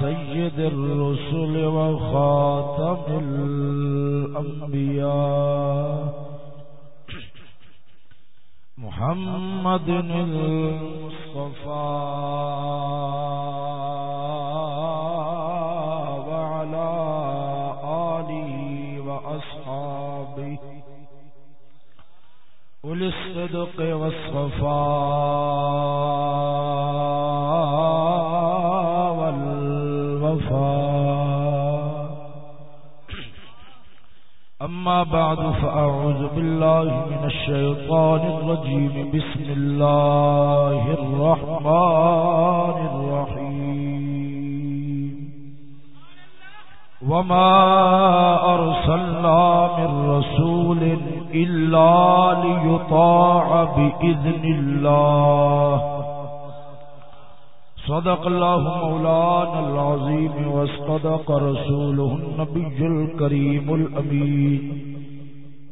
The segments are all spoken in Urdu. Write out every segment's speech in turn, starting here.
سيد الرسل وخاتم الأنبياء محمد المصطفى وعلى آله وأصحابه وللصدق والصفاء. أما بعد فأعوذ بالله من الشيطان الرجيم. بسم الله الرحمن الرحيم. وما أرسلنا من رسول إلا ليطاع بإذن الله. صدق الله مولانا العظيم واصدق رسوله النبي الكريم الأمين.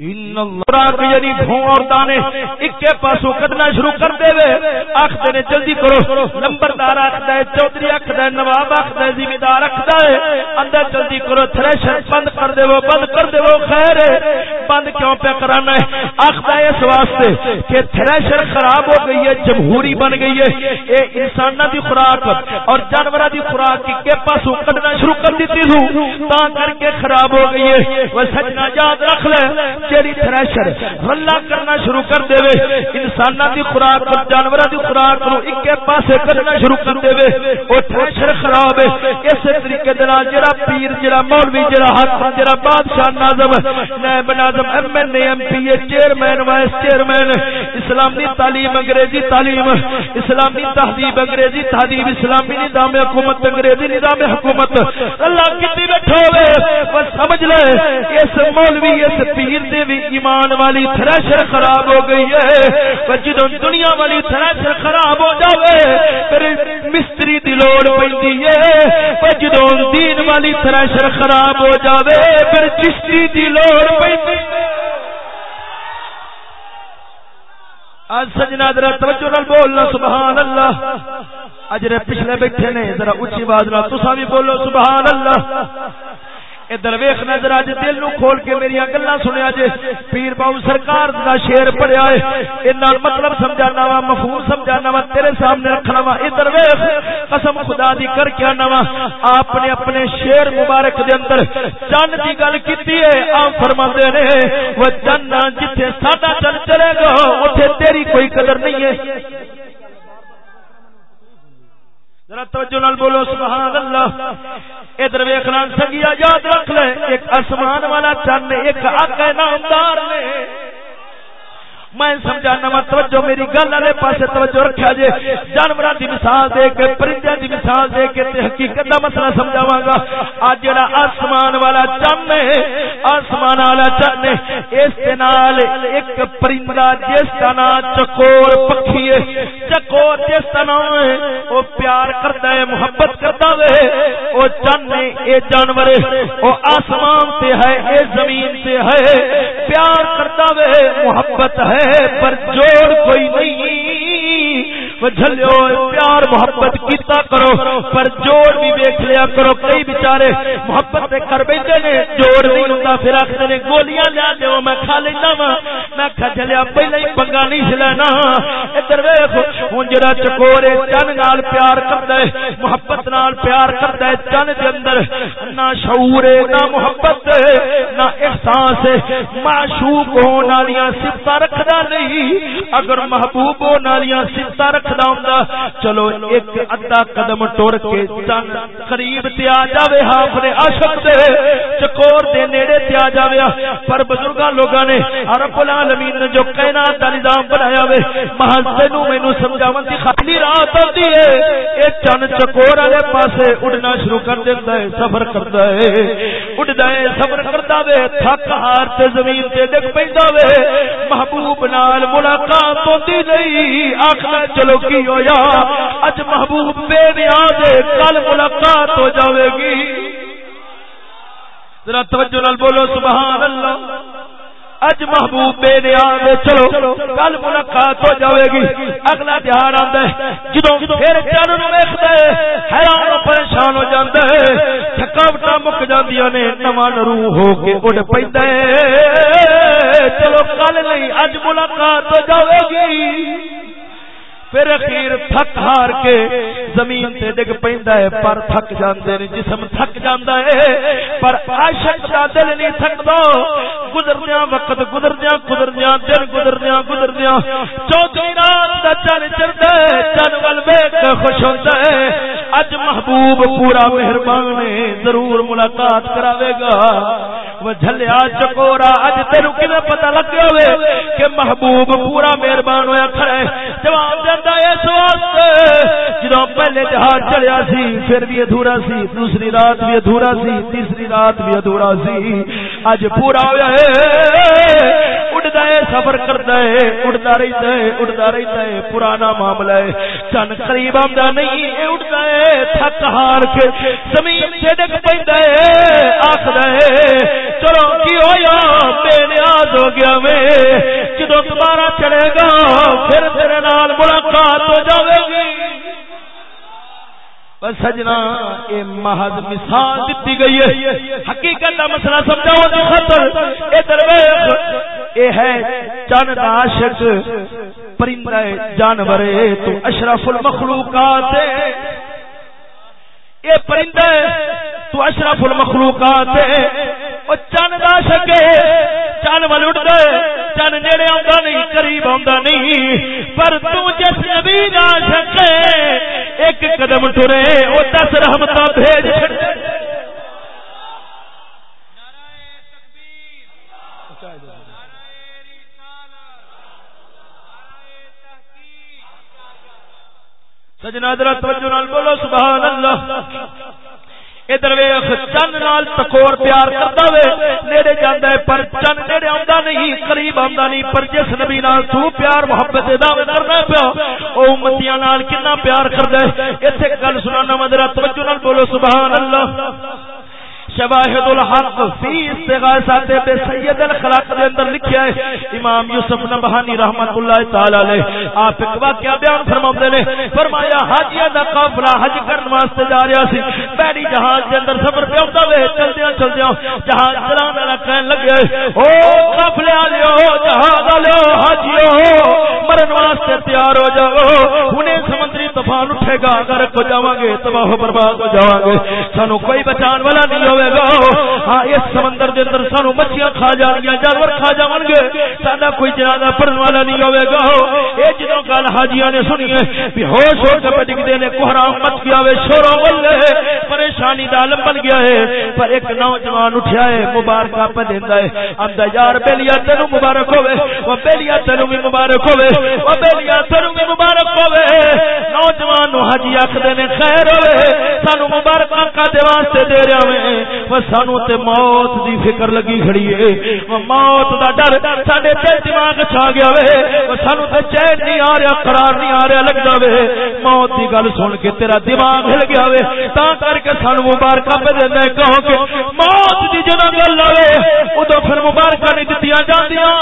یعنی بھوں اکے پاسو کڈنا شروع کر دے وے۔ آکھدے نے جلدی کرو۔ نمبردار آکھدا ہے چوہدری آکھدا ہے نواب آکھدا ہے ذمہ دار آکھدا ہے اندر جلدی کرو، تھریشر بند کر دے بند کر دے خیر ہے۔ بند کیوں پہ کرانا ہے؟ آکھدا ہے اس واسطے کہ تھریشر خراب ہو گئی ہے، جمہوری بن گئی ہے۔ اے انساناں دی خوراک اور جانوراں دی خوراک اکے پاسو کڈنا شروع کر دیتی ہوں تا کر کے خراب ہو گئی ہے۔ وہ سجنا یاد رکھ لے، جیڑی تھریشر رلا کرنا شروع کر دے انساناں دی خوراک اور جانوراں دی خوراک نو اکے پاسے کرنا شروع کر دے او تھریشر خراب ہے۔ اس طریقے جڑا پیر جڑا مولوی جڑا حاکم جڑا بادشاہ ناظم، نائب ناظم M N A M P A chairman vice chairman اسلامی تعلیم انگریزی تعلیم، اسلامی تہذیب انگریزی تہذیب، اسلامی نظام حکومت، انگریزی نظام حکومت۔ اللہ کتنی بیٹھو ہوئے، بس سمجھ لے، اس مولوی، اس پیر دے بھی ایمان والی تھریشر خراب ہو گئی ہے۔ جدو دنیا والی تھریشر خراب ہو جاوے، پھر مستری دی لوڑ پیندی ہے۔ جدو دین والی تھریشر خراب ہو جاوے، پھر چشتی دی لوڑ پیندی آج سجنا ذرا توجہ نال بولنا سبحان اللہ اجرے پچھلے بیٹھے نے، ذرا اونچی آواز نال تساں بھی بولو سبحان اللہ ادھر ویخ نظر اج جی، دل نو کھول کے میری گلا سنیا جے جی۔ پیر باؤ سرکار دا شیر پڑھیا ہے۔ نال مطلب سمجھانا وا، مفہوم سمجھانا وا، تیرے سامنے رکھنا وا۔ ادھر ویخ قسم خدا دی کر کے آنا وا۔ آپ نے اپنے شیر مبارک دے اندر چند دی گل کیتی ہے، آپ فرماندے نے، وہ چند جتھے ساڈا چل چلے گا، اوتھے تیری کوئی قدر نہیں ہے۔ ذرا توجہ نال بولو سبحان اللہ ادھر ویکھنا سنگیا یاد رکھ لے، ایک آسمان والا چن ایک آقا نامدار نے۔ میں سمجھانا وا، توجہ میری گل والے پاسے توجہ رکھیا جے۔ جانوراں دی مثال دے کے، پرندیاں دی مثال دے کے تے حقیقت دا مسئلہ سمجھاواں گا۔ اج جڑا آسمان والا چن ہے، آسمان والا چن ہے، اس دے نال ایک پرندہ جس دا نام چکور پکھی ہے۔ چکور جس دا نام ہے او پیار کردا ہے، محبت کردا ہے۔ او چن ہے، اے جانور ہے۔ او آسمان تے ہے، اے زمین تے ہے۔ پیار کردا ہے، محبت ہے۔ پر جوڑ کوئی نہیں۔ جھلو پیار محبت کیتا کرو، پر جوڑ بھی ویکھ لیا کرو، کئی بیچارے محبت تے کر بیٹھے نے، جوڑ نہیں ہوندا، پھر آکھدے نے، گولیاں لیا دیو میں کھا لینا وا۔ میں کھا جلیا پہلے ہی پنگا نہیں چلانا ادھر ویکھ ہن جڑا چکورے چن نال پیار کردا ہے، محبت نال پیار کردا ہے، چن دے اندر نہ شعور نہ محبت نہ احساس معشوق ہون والیاں صفتاں رکھدا نہیں، اگر محبوب ہون والیاں صفتاں رکھ رکھدا ہوندا چلو ایک ادھا قدم ٹر کے چن قریب تے آ جاوے ہاں اپنے عاشق دے چکور دے نیڑے تے آ جاوے پر بزرگاں لوگاں نے رب العالمین نے جو کائنات دا نظام بنایا وے محض تینو مینوں سمجھاون دی خالی رات ہوندی ہے اے چن چکور والے پاسے اڑنا شروع کر دیندا ہے سفر کردا ہے اڑدا ہے سفر کردا وے تھک ہار تے زمین تے ڈگ پیندا وے محبوب نال ملاقات ہوندی نہیں آکھدا چلو کی ہویا، اج محبوب بے نیاز کل ملاقات ہو جاوے گی۔ ذرا توجہ نال بولو سبحان اللہ اج محبوب بے نیاز چلو، کل ملاقات ہو جاوے گی۔ اگلا دھیان آندا ہے، جدوں پھر چن نو ویکھدا ہے، حیران پریشان ہو جاندا ہے۔ تھکاوٹ مک جاندیاں نے، نواں نرو ہو کے اڑ پیندا ہے۔ چلو، کل نہیں، اج ملاقات ہو جاوے گی۔ پھر اخیر تھک ہار کے زمین تے ڈگ پیندا ہے، پر تھک جاندے نے، جسم تھک جاندا ہے۔ پر عاشق دا دل نہیں تھکدا۔ گزردیاں وقت گزردیاں گزردیاں دن گزردیاں گزردیاں چوتھی رات دا چن چڑھدا ہے چن ول ویکھ خوش ہوندا ہے۔ اج محبوب پورا مہربان ہے ضرور ملاقات کراوے گا۔ وہ جھلیا چکورا، اج تینو کنے پتہ لگ گیا کہ محبوب پورا مہربان ہویا کھڑا ہے۔ جواب دے اس واسطے جدو پہلے جہاز چڑھیا سی، پھر بھی ادھورا سی، دوسری رات بھی ادھورا سی، تیسری رات بھی ادھورا سی۔ اج پورا ہوا ہے۔ اڑتا ہے، سفر کرتا ہے اڑتا رہتا ہے اڑتا رہتا ہے۔ پرانا معاملہ ہے۔ چن قریب آمدا نہیں اڑتا ہے۔ تھک ہار کے زمین سے ڈگ پہ آخر ہے، چلو کی ہویا؟ بے نیاز ہو گیا میں۔ جدو دوبارہ چڑھے گا، پھر تیرے نال ملاقات ملاقات ہو جاوے گی۔ سجنا یہ محض مثال دیتی گئی ہے۔ حقیقت کا مسئلہ سمجھاؤ خطر اے درویش اے ہے چند عاشق، پرندہ جانور تو اشرف المخلوقات اے پرندہ، تو اشرف المخلوقات او چند عاشق چند ول اٹھ گئے چند نیڑے آندا نہیں، قریب آندا نہیں۔ پر تو جس نبی عاشق ایک قدم ٹرے وہ دس رحمت بھیج سجنا درا درت بولو، سبحان اللہ۔ ادھر ویخ چند نال تکور پیار کرتا وے، نیڑے جاندا ہے، پر چند نیڑے آندا نہیں، قریب آندا نہیں، پر جس نبی نال تو پیار، محبت دا کرنا پیا، او امتیاں نال کتنا پیار کردا ہے۔ ایتھے گل سنانا مدرا توجہ نال بولو، سبحان اللہ۔ شواہد الحق فی استغاثات بے سید الخلاق دے اندر لکھیا ہے۔ امام یوسف نبہانی رحمت اللہ تعالی علیہ آپ ایک واقعہ بیان فرماتے نے۔ فرمایا، حاجیاں دا قافلہ حج کرن واسطے جا رہا سی۔ بیڑی جہاز دے اندر سفر پہ ہوندا وے، چلدیاں چلدیاں جہاز چلانے والا کہن لگے، او قافلے والےو جہاز والےو حاجیو، مرن واسطے تیار ہو جاؤ۔ ہنے سمندری طوفان اٹھے گا، اگر کو جاواں گے تباہ و برباد ہو جاواں گے سانو کوئی بچان والا نہیں ہوے گا۔ ہاں اس سمندر دے اندر سانو مچھیاں کھا جان گیا جانور کھا جان گے ساڈا کوئی جنازہ پڑھن والا نہیں ہوے گا۔ اے جدوں گل حاجیاں نے سنی ہے بے ہوش ہو کے پٹک دے نے کوہرام مچ گیا وے شور ولے پریشانی دا عالم بن گیا ہے۔ پر ایک نوجوان اٹھیا ہے مبارک اپ دیندا ہے۔ ابدا یار بیلیا تینو مبارک ہوے او بیلیا تینو بھی مبارک ہوے او بیلیا تینو بھی مبارک ہوے نو نوجوان نو حاجی آکھدے نے، خیر ہوے سانو مبارک کا دے واسطے دے رہا میں سانو تے موت دی فکر لگی کھڑی ہے۔ موت دا ڈر ساڈے دل دماغ چھا گیا وے سانو تے چین نہیں آ رہا، قرار نہیں آ رہا لگدا وے۔ موت دی گل سن کے تیرا دماغ ہل گیا وے۔ تا کر کے سانو مبارکاں پہ دیندا ہے کہو کہ موت دی جدوں گل آوے اودوں پھر مبارکاں نہیں دتیاں جاندیاں۔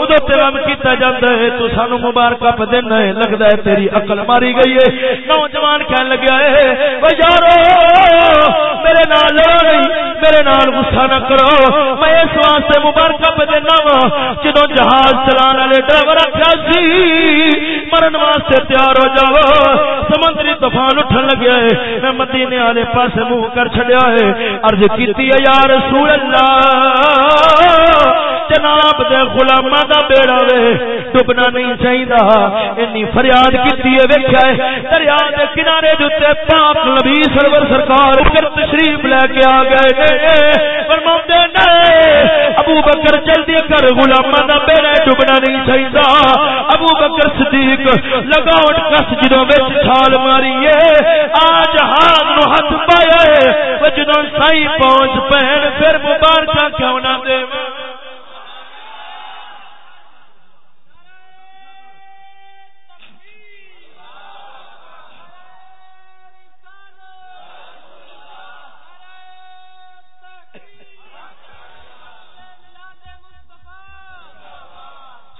اودوں تے غم کیتا جاندا ہے، تو سانو مبارکاں پہ دینا ہے لگدا ہے، تیری عقل ماری گئی ہے نوجوان کہن لگیا ہے او یارو، میرے نال لڑو میرے نال غصہ نہ کرو۔ میں اس واسطے مبارکہ پہ دینا وا جدو جہاز چلان والے ڈرائیور آخیا سی، مرن واسطے تیار ہو جاؤ۔ سمندری طوفان اٹھن لگیا ہے میں مدینے والے پاس منہ کر چڑیا ہے۔ ارج کی یا رسول اللہ جناب دے غلاماں دا بیڑا وے، ڈبنا نہیں چاہیے اینی فریاد کیتی ہے، ویکھیا ہے۔ دریا دے کنارے دے تے پاک نبی سرور سرکار کر تشریف لے کے آ گئے نے۔ فرماندے نے، ابو بکر جلدی کر، غلاماں دا بیڑا ڈبنا نہیں چاہیے ابو بکر صدیق لگاوٹ کس جدوں وچ چھال ماری ہے۔ آج ہاتھ نو ہاتھ پایا ہے۔ جدوں سائی پہنچ پہن، پھر مبارکہ کیوں نہ دے۔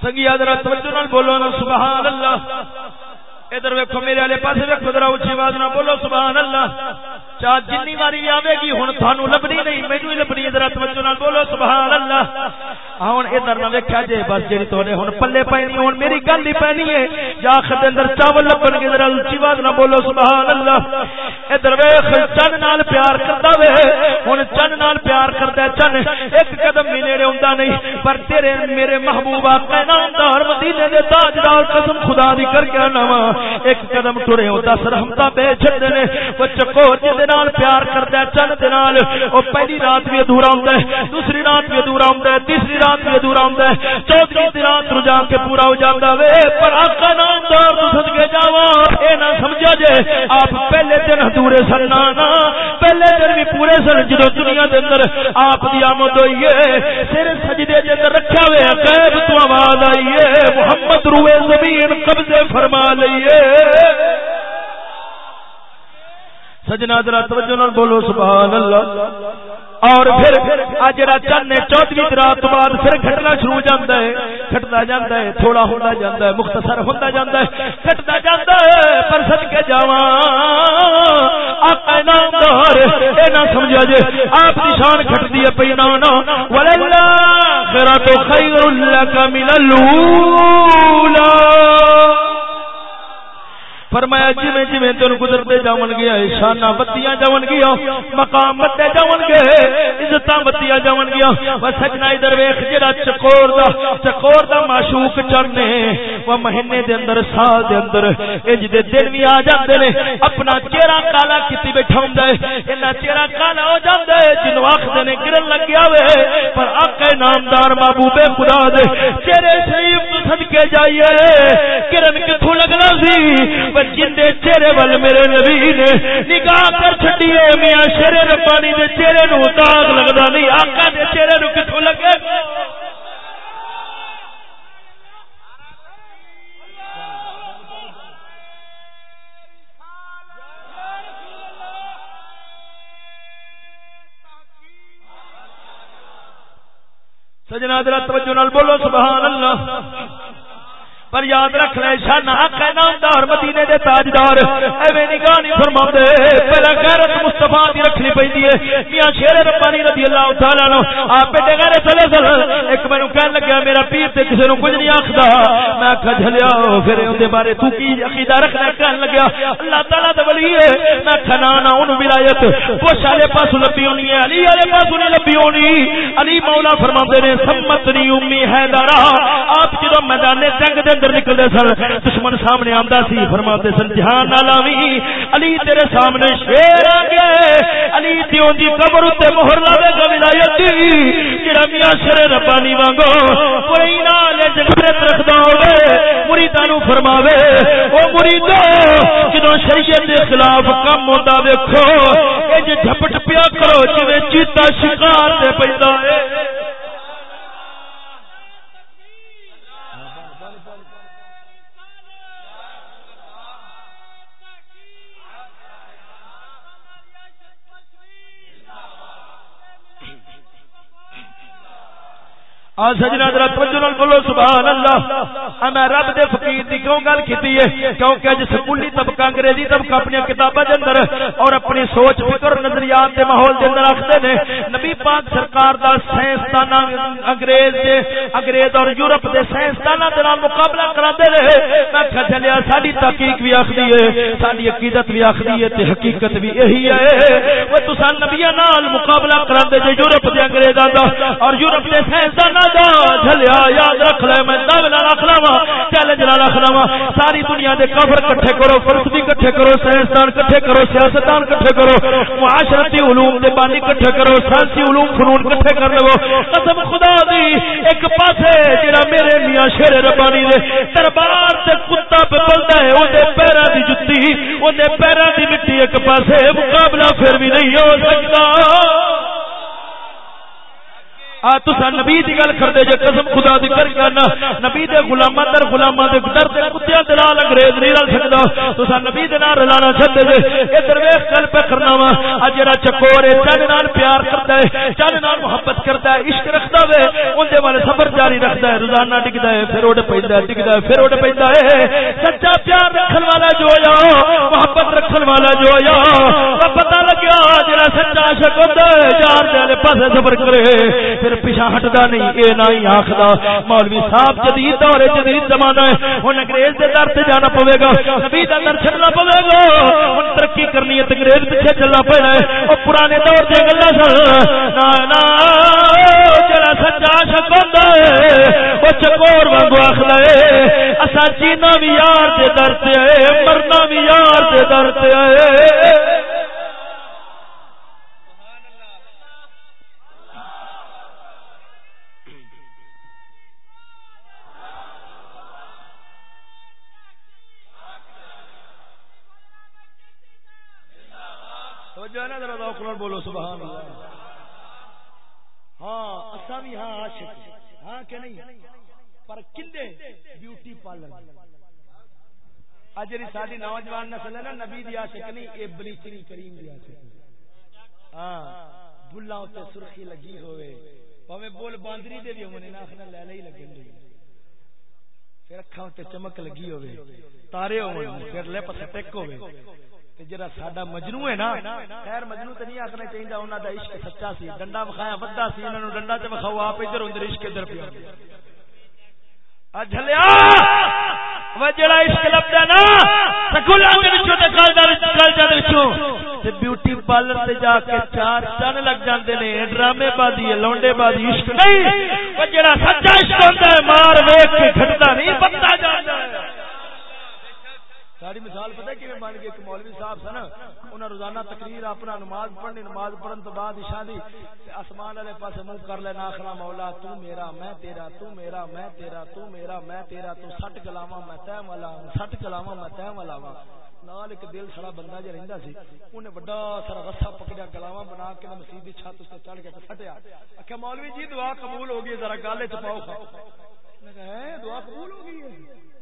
سنگی حضرت توجہ نال بولو نا، سبحان اللہ۔ ادھر ویکھو میرے والے پاسے ویکھو، ذرا اونچی آواز نال بولو، سبحان اللہ۔ چاہ جنی واری بھی آوے گی، ہن تھانو لبنی نہیں مینوں ہی لبنی ادھر توجہ نال بولو سبحان اللہ ہن ادھر نہ ویکھیا جے، بس جڑی توڑے ہن پلے پینی ہن میری گل ہی پینی ہے۔ جا خد اندر چاول لبن گے، ذرا اونچی آواز نہ بولو سبحان اللہ ادھر ویکھ، چن نال پیار کردا وے۔ ہن چن نال پیار کردا چن۔ ایک قدم بھی نیڑے ہوندا نہیں، پر تیرے میرے محبوب آقا نامدار، مدینے دے تاجدار، قسم خدا دی کر کے نواں ایک قدم ٹرے ہو، دس رحمتاں بے چھڈ نے۔ وہ چکور جے نال پیار کردا ہے چن دے نال۔ او پہلی رات بھی ادھورا ہوندا ہے، دوسری رات بھی ادھورا ہوندا ہے، تیسری رات بھی ادھورا ہوندا ہے۔ چوتھی دی رات رو جا کے پورا ہو جاندا وے۔ پر آقا نامدار تو صدقے جاواں، اے نہ سمجھا جے، آپ پہلے دن ادھورے سن نا پہلے دن بھی پورے سن، جدو دنیا دے اندر آپ دی آمد ہوئی ہے، سر سجدے دے اندر رکھا ہوئے غیب تو آواز آئی ہے۔ محمد روئے زمین قبضے فرما لئیے سجنا درا توجہ نال بولو سبحان اللہ اور پھر اج جڑا چن چوتھی رات بعد پھر گھٹنا شروع ہو جاندا ہے۔ گھٹدا جاندا ہے، تھوڑا ہوندا جاندا ہے، مختصر ہوندا جاندا ہے۔ گھٹدا جاندا ہے، پر سد کے جاواں۔ آقا نامدار اے نہ سمجھا جے، آپ دی شان گھٹدی ہے پئی نا نا وللہ خیرات خیر لک من الاولى فرمایا جی میں جی تین گزرتے جاون گیا شانہ بتیاں جاون گیا، مقام بتے جاون گے عزتاں بتیاں جاون گیا۔ و سجنا ادھر ویکھ جڑا چکور دا چکور دا معشوق چڑھنے و مہینے دے اندر، سال دے اندر انج دے دن وی آ جاندے نے۔ اپنا چہرہ کالا کیتی بیٹھا ہوندا ہے، انہاں چہرہ کالا ہو جاندا ہے جنوں آکھدے نے گرن لگ گیا وے، پر آقا نامدار محبوب خدا دے، چہرے شریف تو صدکے جائیے۔ گرن کتھوں لگنا سی؟ پر جندے چہرے ول میرے نبی نے نگاہ کر چھڈیے، میاں شیر ربانی دے چہرے نو داغ لگدا نہیں، آقا دے چہرے نو کتھوں لگے؟ سجنا درا توجہ نال بولو، سبحان اللہ۔ پر یاد رکھ لے شان حق ہے نامدار مدینے دے تاجدار، ایویں نگاہ نہیں فرماندے پہلا غیرت مصطفی دی رکھنی پیندی ہے۔ میاں شیر ربانی رضی اللہ تعالی عنہ، آپ تے غیرت چلے چل ایک مینوں کہن لگا، میرا پیر تے کسے نو کچھ نہیں آکھدا۔ میں کہ جھلیا، پھر اون دے بارے تو کی عقیدہ رکھنا کہن لگا، اللہ تعالی دا ولی ہے۔ میں کھنا نہ اون ولایت۔ کوش والے پاس لبی ہونی ہے؟ علی والے پاس نہیں لبی ہونی۔ علی مولا فرماندے نے، سمت نی امی حیدر آپ جدوں میدان جنگ دے اندر نکلتے سن، دشمن سامنے آتا سی، فرماتے سن، جہان نالاوی علی تیرے سامنے شیر آ گئے علی دیوں دی قبر تے مہر لاوے گا ولایت جڑا میاں شیر ربانی وانگو، کوئی نال جگت رکھدا ہوے مریداں نو فرماوے، او مریدو، جدوں شریعت دے خلاف کم ہوندا ویکھو اے جھپٹ پیا کرو، جویں چیتا شکار تے پیندا ہے۔ آ سجنا ذرا توجہ نال بولو سبحان اللہ۔ میں رب دے فقیر دی کیوں گل کیتی ہے؟ کیونکہ اج سکولی طبقہ انگریزی طبقہ اپنی کتاباں دے اندر اور اپنی سوچ، فکر، نظریات دے ماحول دے اندر رکھدے نے۔ نبی پاک سرکار دا سائنس سائنسدان انگریز دے، انگریز اور یورپ دے سائنس سائنسداناں دے نال مقابلہ کراندے رہے۔ میں کہ چلیا، ساڈی تحقیق بھی آکھدی ہے، ساڈی عقیدت بھی آکھدی ہے تے حقیقت بھی یہی ہے۔ وہ تساں نبیاں نال مقابلہ کراندے جے یورپ دے انگریزاں دا اور یورپ دے سائنسداناں جھلیا یاد رکھ لے، میں دعوے رکھ لوا چیلنج نہ رکھ لوا ساری دنیا دے کفر کٹھے کرو فلسفی کٹھے کرو، سائنسدان کٹھے کرو، سیاستدان کٹھے کرو، معاشرتی علوم دے بانی کٹھے کرو سائنسی علوم فنون کٹھے کر لو۔ قسم خدا دی، ایک پاسے جڑا میرے میاں شیر ربانی دے دربار تے کتا پہ بلدا ہے، او دے پیراں دی جُتی، او دے پیراں دی مٹی ایک پاسے، مقابلہ پھر بھی نہیں ہو سکتا۔ تسا نبی دی گل کردے جے قسم خدا دی کر کرنا نبی دے غلاماں در غلاماں دے در تے کتیاں دے نال انگریز نہیں رل سکدا۔ تسا نبی دے نال رلانا چھڈ دے ادھر ویکھ گل پہ کرنا وا۔ اج جڑا چکور ہے چن نال پیار کردا ہے چن نال محبت کردا ہے، عشق رکھدا وے۔ اون دے والے صبر جاری رکھدا ہے، روزانہ ڈگدا ہے، پھر اڑ پیندا ہے، ڈگدا ہے، پھر اڑ پیندا ہے۔ سچا پیار رکھن والا جو یا، محبت رکھن والا جو یا۔ پتہ لگیا عاشق ہوتا ہے، یار دے پاسے سفر کرے۔ پھر پیچھے ہٹدا نہیں، اے نہ ہی آکھدا مولوی صاحب جدید دور جدید زمانہ ہے، ہن انگریز دے در تے جانا پوے گا نبی دا در چھڈنا پوے گا ہن ترقی کرنی ہے انگریز پیچھے چلنا پڑنا ہے، او پرانے دور دے گلاں سن، نا نا، جڑا سچا عاشق ہے، او چکور وانگو آکھدا ہے اسا جینا بھی یار دے در تے مرنا بھی یار دے در تے بولو سبحان اللہ ہاں اسا بھی ہاں عاشق ہاں کہ نہیں پر کلے بیوٹی پارلر اج جی ساری نوجوان نسل ہے نا، نبی دی عاشق نہیں، اے بلیچنگ کریم دی عاشق ہاں بلا تے سرخی لگی ہوئے۔ پاوے بول باندری دے بھی ہونے نا اخنا لے لے لگن دی پھر اکھاں تے چمک لگی ہوئے، تارے ہون پھر لے پس ٹک ہوئے جڑا ساڈا مجنو ہے نا، خیر مجنو تے نہیں آکھنا چاہیے انہاں دا عشق سچا سی، ڈنڈا وکھایا ودا سی، انہاں نو ڈنڈا تے وکھاؤ، آپ ادھر اندر عشق ادھر پیا۔ اجھلیا وہ جڑا عشق لبدا نا سکولاں دے وچوں تے کالجاں کالجاں دے وچوں۔ تے بیوٹی پارلر تے جا کے چار چن لگ جاندے نے، ڈرامے بازی ہے لونڈے بازی، عشق نہیں۔ وہ جڑا سچا عشق ہوندا ہے، مار ویکھ کے گھٹدا نہیں بنتا جاندا ہے۔ ساری مثال پتہ کہ بن گئی؟ ایک مولوی صاحب سن، انہاں روزانہ تقریر اپنا نماز پڑھنی نماز پڑھن تو بعد عشاء دی آسمان والے پاسے منہ کر لینا، آخنا مولا، تو میرا، میں تیرا، تو میرا، میں تیرا، تو میرا، میں تیرا، تو سٹ گلاواں میں تے والا سٹ گلاواں میں تے والا نال ایک دل سڑا بندہ جا رہندا سی اونے بڑا سارا رسا پکڑیا گلاواں بنا کے مسجد دی چھت اس تے چڑھ کے سٹیا۔ کہ مولوی جی دعا قبول ہو گئی ذرا گل چ پاؤ۔ ہاں، دعا قبول ہو گئی ہے جی۔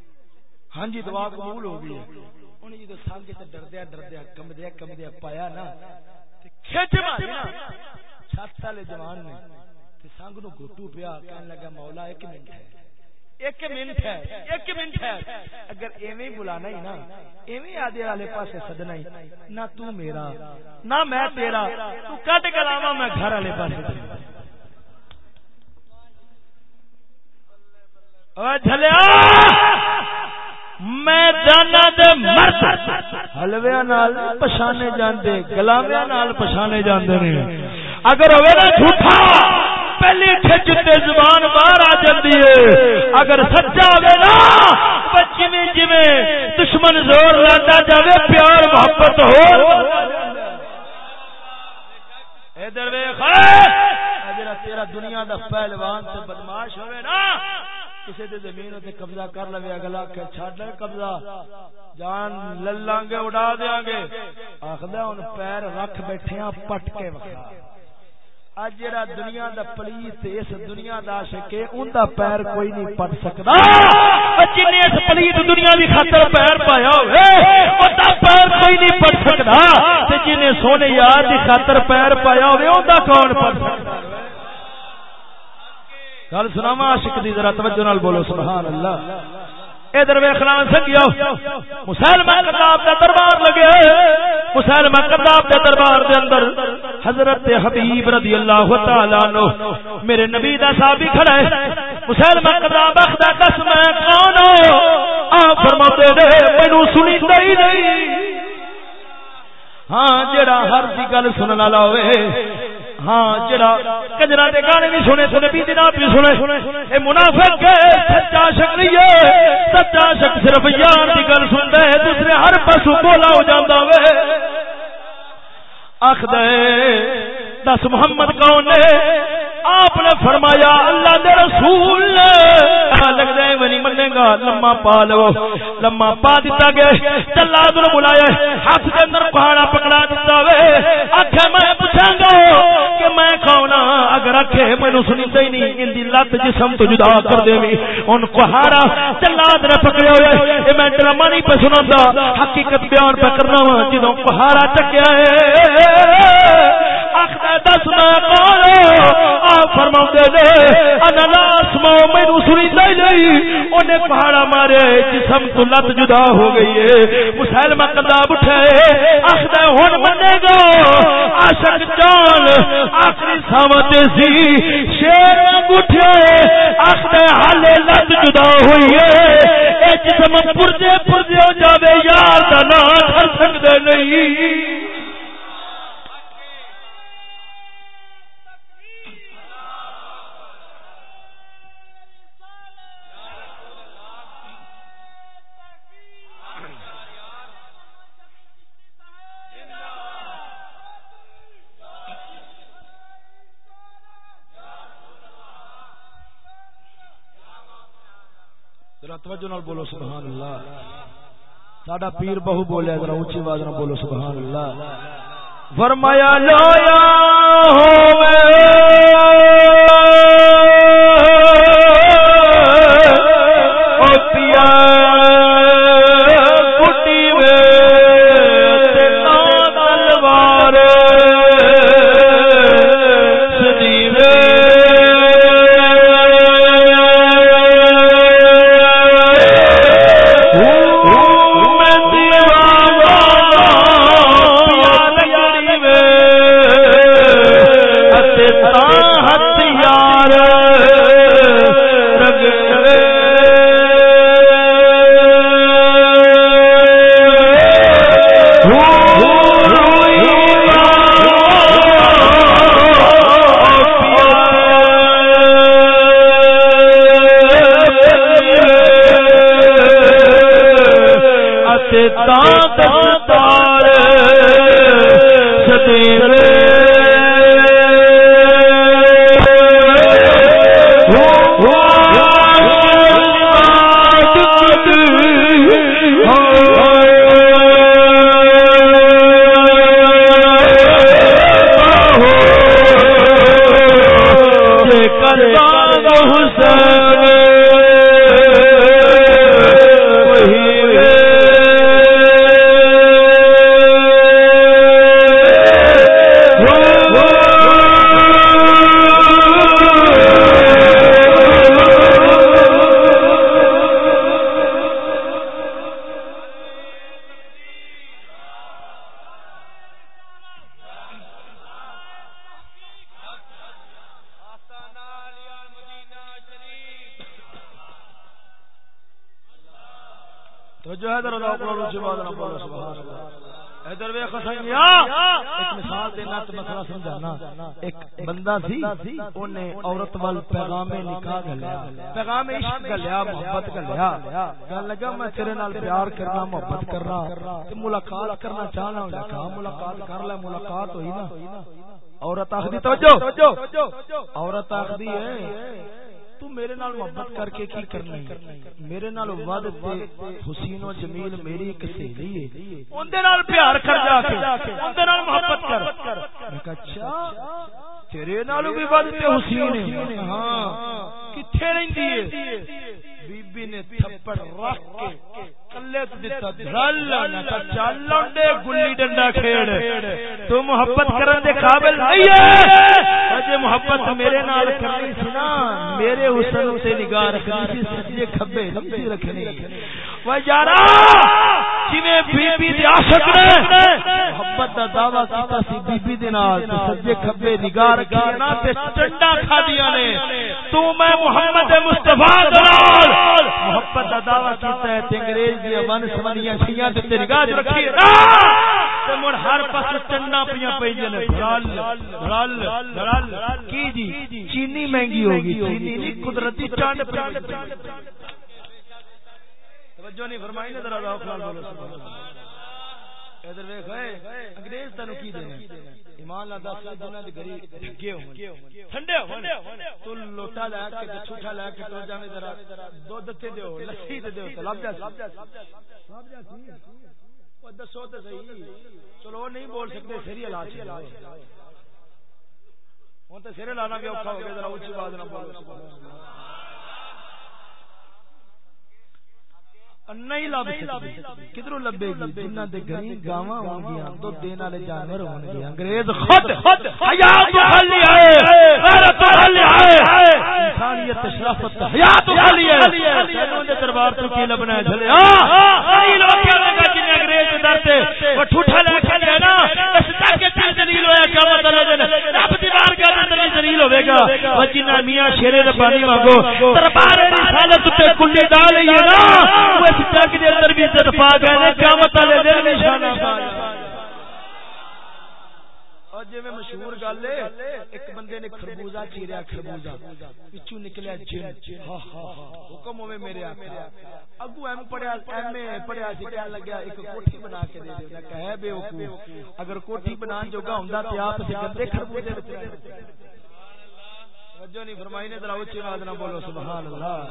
ہاں جی دعا قبول ہو گئی انہیں جدو سنگ تے ڈردیا ڈردیا کمدیا کمدیا پایا نا چھت والے جوان نے تے سنگ نو گھٹو پیا کہن لگا مولا ایک منٹ ہے۔ ایک منٹ ہے ایک منٹ ہے۔ اگر ایویں بلانا ہی نا ایویں آدھے والے پاسے سدنا ہی۔ نہ تو میرا نہ میں تیرا تو کٹ کلاوا میں گھر والے پاسے جھلیا! میں جانا مرد حلویا نال پچھانے جاندے گلاویا نال پچھانے جاندے نے۔ اگر ہوے نا جھوٹا، پہلی کھچ تے زبان باہر آ جاندی ہے۔ اگر سچا ہوے نا جویں جویں دشمن زور لاتا جاوے، پیار محبت ہو ادھر ویکھ۔ اے تیرا دنیا دا پہلوان تے بدماش ہوے نا کسی دے زمین تے قبضہ کر لوے، اگلا کہ چھڈ قبضہ۔ جان للاں گے، اڑا دیاں گے۔ آکھدا ہن پیر رکھ بیٹھیاں، پٹ کے وکھا اج جڑا دنیا دا پلیت اس دنیا دا عاشق ہے، اون دا پیر کوئی نہیں پٹ سکدا جن اس پلیت دنیا دی خاطر پیر پایا ہوئے او دا پیر کوئی نہیں پٹ سکدا تے جن سونے یار دی خاطر پیر پایا ہوئے، اون دا کون پٹ سکدا گل سناوا عاشق دی ذرا توجہ نال بولو سبحان اللہ ادھر ویکھنا سنگیو، مسلمہ کتاب دا دربار لگے مسلمہ کتاب دے دربار دے اندر حضرت حبیب رضی اللہ تعالی عنہ، میرے نبی دا صحابی کھڑا ہے۔ مسلمہ کتاب اخدا قسم ہے، کون ہو؟ آ فرماتے دے مینوں سنی ہی نہیں۔ ہاں جڑا ہر دی گل سنن والا ہوئے ہاں جڑا کجرا دے گانے بھی سنے سنے بھی جناب بھی سنے۔ اے منافق ہے، سچا شک نہیں ہے، سچا شک صرف یار دی گل سندا ہے دوسرے ہر پاسوں بولا ہو جاندا وے۔ اخ دے دس محمد کون نے آپ نے فرمایا اللہ دے رسول لگ جائے منی منے گا لما پا لو۔ لما پا دیتا گیا۔ چلا دن بلایا۔ ہاتھ کے اندر پہاڑا پکڑا دیتا وے۔ آخ میں پوچھا گا کہ میں کھونا ہاں؟ اگر آخے مینو سنی ہی نہیں۔ ان دی لت جسم تو جدا کر دے بھی ان پہاڑا چلا دن پکڑے ہوئے۔ یہ میں ڈرامہ نہیں پہ سنا حقیقت بیان پہ کرنا وا۔ جدو پہاڑا چکیا ہے۔ آخر دس میں کون فرما دے آسما میرے سنی نہیں انہیں پہاڑا مارے، جسم تو لت جدا ہو گئی ہے۔ مسلم کداب اٹھے آخر ہوں منے گا۔ آشک جان، آخری سامت سی۔ شیر گٹھے آخر حالے لت جدا ہوئی ہے۔ جسم پرجے پرجے ہو جاوے، یار کا نام کر سکتے نہیں۔ توجہ نال بولو سبحان اللہ ساڈا پیر بہو بولیا، ذرا اونچی آواز نال بولو سبحان اللہ فرمایا، لویا ہو۔ اونے وال پیغام نکاح گلیا، پیغام عشق گلیا، محبت گلیا۔ کہن لگا میں تیرے نال پیار کرنا، محبت کرنا، تے ملاقات کرنا چاہنا ہوں۔ کہا ملاقات کر لے، ملاقات ہوئی نا۔ عورت آخدی، توجہ۔ عورت آخدی ہے، تو میرے نال محبت کر کے کی کرنا ہے؟ میرے نال ود تے حسین و جمیل میری ایک سہیلی ہے۔ اون دے نال پیار کر جا کے اون دے نال محبت کر۔ میں کہا اچھا۔ تیرے نالوں بھی تے حسین ہے۔ ہاں۔ کتھے رہندی ہے؟ بی بی نے تھپڑ رکھ کے کلے تو دھل نہ چل لونڈے گلی ڈنڈا کھیڑ۔ تو محبت کرن دے قابل نہیں ہے۔ اجے محبت میرے نال کرنی سی نا۔ میرے حسن تے نگاہ رکھنی سی سجے کھبے نہیں رکھنی وہ یارا! جویں بی بی دی عاشق نے محبت دا دعویٰ کیتا سی بی بی دے نال تے سجے کھبے نگاہ رکھی نا، تے کھا نے۔ تو میں محمد مصطفی نال محبت دا دعویٰ کیتا ہے، تے انگریز دی من تے نگاہ رکھی نا تے مڑ ہر پاس ٹنڈا پیاں کی جی؟ چینی مہنگی ہوگی چینی نہیں، قدرتی توجہ نہیں فرمائی نے ذرا ذوق نال بولو، سبحان اللہ۔ ادھر ویکھ اے انگریز تانوں کی دینا ایمان نال دس جنہاں دی گری ڈھگے ہون ٹھنڈے ہون تو لوٹا لے کے تے چھوٹا لے کے تو جاویں ذرا، دودھ تے دیو لسی تے دیو لب جا لب جا لب جا او دسو تے صحیح۔ چلو نہیں بول سکتے سری علاج ہوں تو سر لانا بھی اوکھا ہو گیا، ذرا اونچی آواز نہ بولو، سبحان اللہ۔ نہیں لب کدھر لبے گی؟ جنہ دے گھری گاواں ہون گیا دو دین والے جانور ہون گے انگریز خود حیا تو خالی ہے۔ غیرت خالی ہے۔ انسانیت شرافت حیا تو خالی ہے۔ سنوں دے دربار تو کی لبنا ہے؟ چلے لوگ کیا لگا وہ ٹھوٹا لے کے نا اس تک کے دلیل ہویا کیا اندر ذلیل ہوے گا۔ او جنہ میاں شیر ربانی مانگو دربار رسالت تے کلی ڈال لئیے نا۔ وہ اس جگ دے اندر بھی عزت پا گئے قیامت مطلب والے دن نشانہ پا جی میں مشہور گل ہے، ایک بندے نے خربوزہ چیریا، خربوزہ۔ پچھو نکلیا جن۔ حکم ہوے میرے آقا۔ اگو ایم پڑھیا، ایم اے پڑھیا سی کہنے لگا ایک کوٹھی بنا کے دے دے۔ کہے بے وقوف۔ اگر کوٹھی بنان جوگا ہوندا تے آپ سے گندے خربوزے وچ سبحان اللہ توجہ نہیں فرمائی نے، ذرا اونچی آواز نہ بولو، سبحان اللہ۔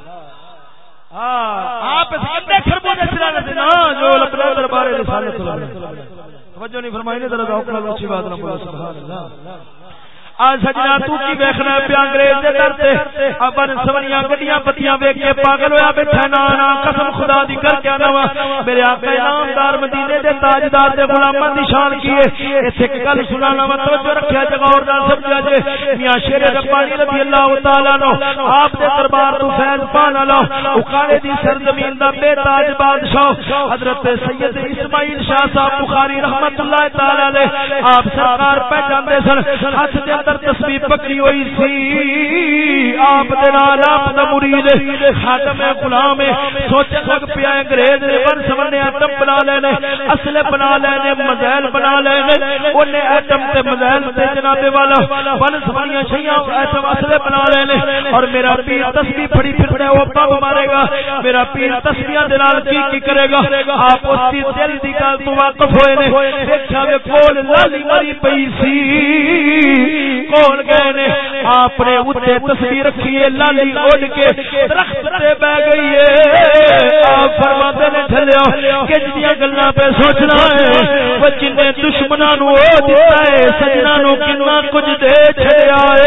ہاں آپ گندے خربوزے چلانے سے نا، جو اپنے دربار رسالت توجہ نہیں فرمائی نے ذرا ذوق لگا اچھی بات نہ بولو سبحان اللہ۔ سجنا تو کی ویکھنا پیا انگریز دے در تے؟ ابن سونیاں گڈیاں پتیاں ویکھ کے پاگل ہویا بیٹھا نا نا قسم خدا دی کر کے نا میرے آقا نامدار مدینے دے تاجدار دے غلاماں دی شان کیے ایتھے ایک گل سنانا وا توجہ رکھیا جگہ اور نال سمجھا جے۔ میاں شیر ربانی رضی اللہ تعالی عنہ آپ دے دربار تو فیض پان والا اکاڑے دی سرزمین دا بے تاج بادشاہ حضرت سید اسماعیل شاہ صاحب بخاری رحمتہ اللہ تعالی علیہ آپ سرکار پہ جاندے سن ہاتھ دے اندر تصویر پکڑی ہوئی سی۔ آپ آپ دا مرید، خاتم غلام سوچن لگ پیا، انگریز نے ون سمنے ایٹم بنا لینے اصل بنا لینے مزیل بنا لینے۔ اونے ایٹم تے مزیل تے جناب والا ون سمنیاں شیاں ایٹم اصل بنا لینے۔ اور میرا پیر تسبیح پھڑی پھردا ہے او بم مارے گا۔ میرا پیر تسبیحاں دے نال کی کی کرے گا؟ آپ اس دی دل دی گل تو واقف ہوئے نے۔ دیکھا وے کول لالی مری پئی سی۔ کون گئے نے۔ آپ نے اتنے تصویر رکھی ہے لالی اڑ کے درخت تے بہ گئی ہے۔ آپ فرماتے نے ٹھلیا کہ جنیاں گلاں پہ سوچنا ہے۔ وہ جن دشمناں نو او دتا ہے سجنا نو کنا کچھ دے چھڑیا ہے۔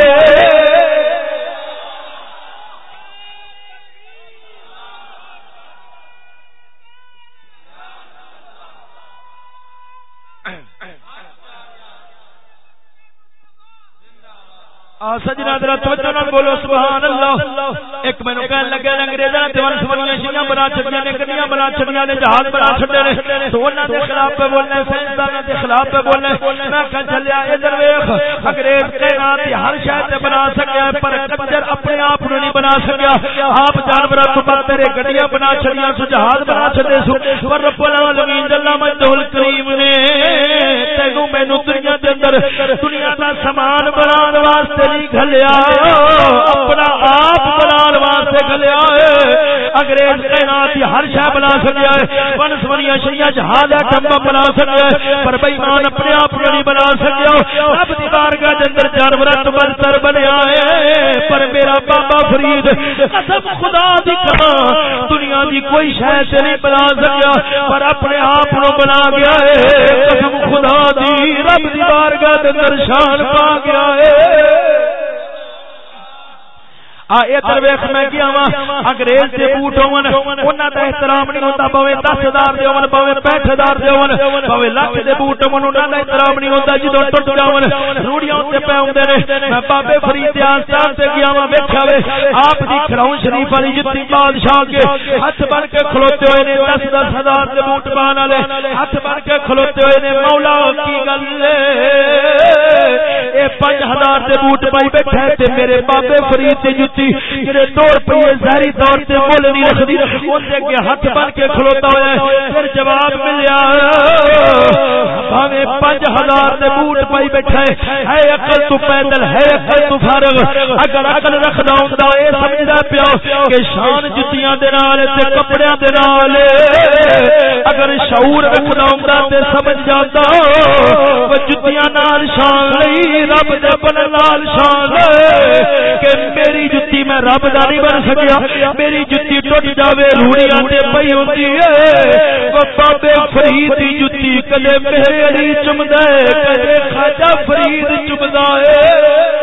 سجنا درا توجہ نال بولو سبحان اللہ ایک مینوں کہن لگا انگریزاں تے ون سمنیاں شیاں بنا چھڈیاں نے، گڈیاں بنا چھڈیاں نے جہاز بنا چھڈے نے۔ تو انہاں دے خلاف پہ بولنے سائنسداناں دے خلاف پہ بولنے میں کہن چلیا، ادھر ویکھ، انگریز کائنات دی ہر شے تے بنا سکیا پر کنجر اپنے آپ نو نہیں بنا سکیا۔ آپ جانوراں تو بعد گڈیاں بنا چھڈیاں سو جہاز بنا چھڈے سو پر رب العالمین جل مجدہ کریم نے تینو مینو دنیا دے اندر، دنیا دا سامان بنان واسطے نہیں گلیا اپنا آپ بنا واسطے گلیا انگریز تعینات ہر شہ بنا سکیا ہے۔ ون سمنیا شہیا جہاز ٹمبا بنا سکیا ہے۔ پر بےمان اپنے آپ نہیں بنا سکیا۔ رب دی دے اندر جانور تو بدتر بنیا ہے پر میرا بابا فرید، قسم خدا دی کہا دنیا دی کوئی شہ سے نہیں بنا سکیا، پر اپنے آپ نو بنا گیا ہے۔ قسم خدا دی، رب دی بارگاہ دے اندر شان پا گیا ہے۔ ادھر ویکھ میں کیا وا انگریز دے بوٹ ہون، انہاں دا احترام نہیں ہوندا بوے 10000 دے ہون بوے 65000 دے ہون بوے لاکھ دے بوٹ ہون، انہاں دا احترام نہیں ہوندا، جدوں ٹٹ جاون، روڑیاں تے پے ہوندے نے میں بابے فرید دے آستان تے گیا وا ویکھیا وے، آپ دی کھراؤں شریف والی جُتی بادشاہ کے ہاتھ بن کے کھلوتے ہوئے نے 10 10000 دے بوٹ پان والے ہاتھ بن کے کھلوتے ہوئے نے، مولا کی گل اے 5000 دے بوٹ پائی بیٹھے تے میرے بابے فرید دی جُتی سی جڑے دو روپیے ظاہری طور سے مول نہیں رکھدی اون دے کے ہاتھ بن کے کھلوتا ہوا ہے۔ پھر جواب ملیا، بھاوے 5000 دے بوٹ پائی بیٹھا ہے۔ ہے عقل تو پیدل ہے عقل تو فارغ۔ اگر عقل رکھدا ہوندا، اے سمجھدا پیا کہ شان جتیاں دے نال تے کپڑیاں دے نال اگر شعور رکھدا ہوندا تے سمجھ جاندا او جتیاں نال شان لئی رب دے بن نال شان کہ میری جتی میں رب دا نہیں بن سکیا، میری جتی ٹوٹ جاوے، روڑیاں تے پئی ہوندی اے۔ او بابے فرید دی جتی کلے میرے علی چمدا اے کدے خواجہ فرید چمدا اے۔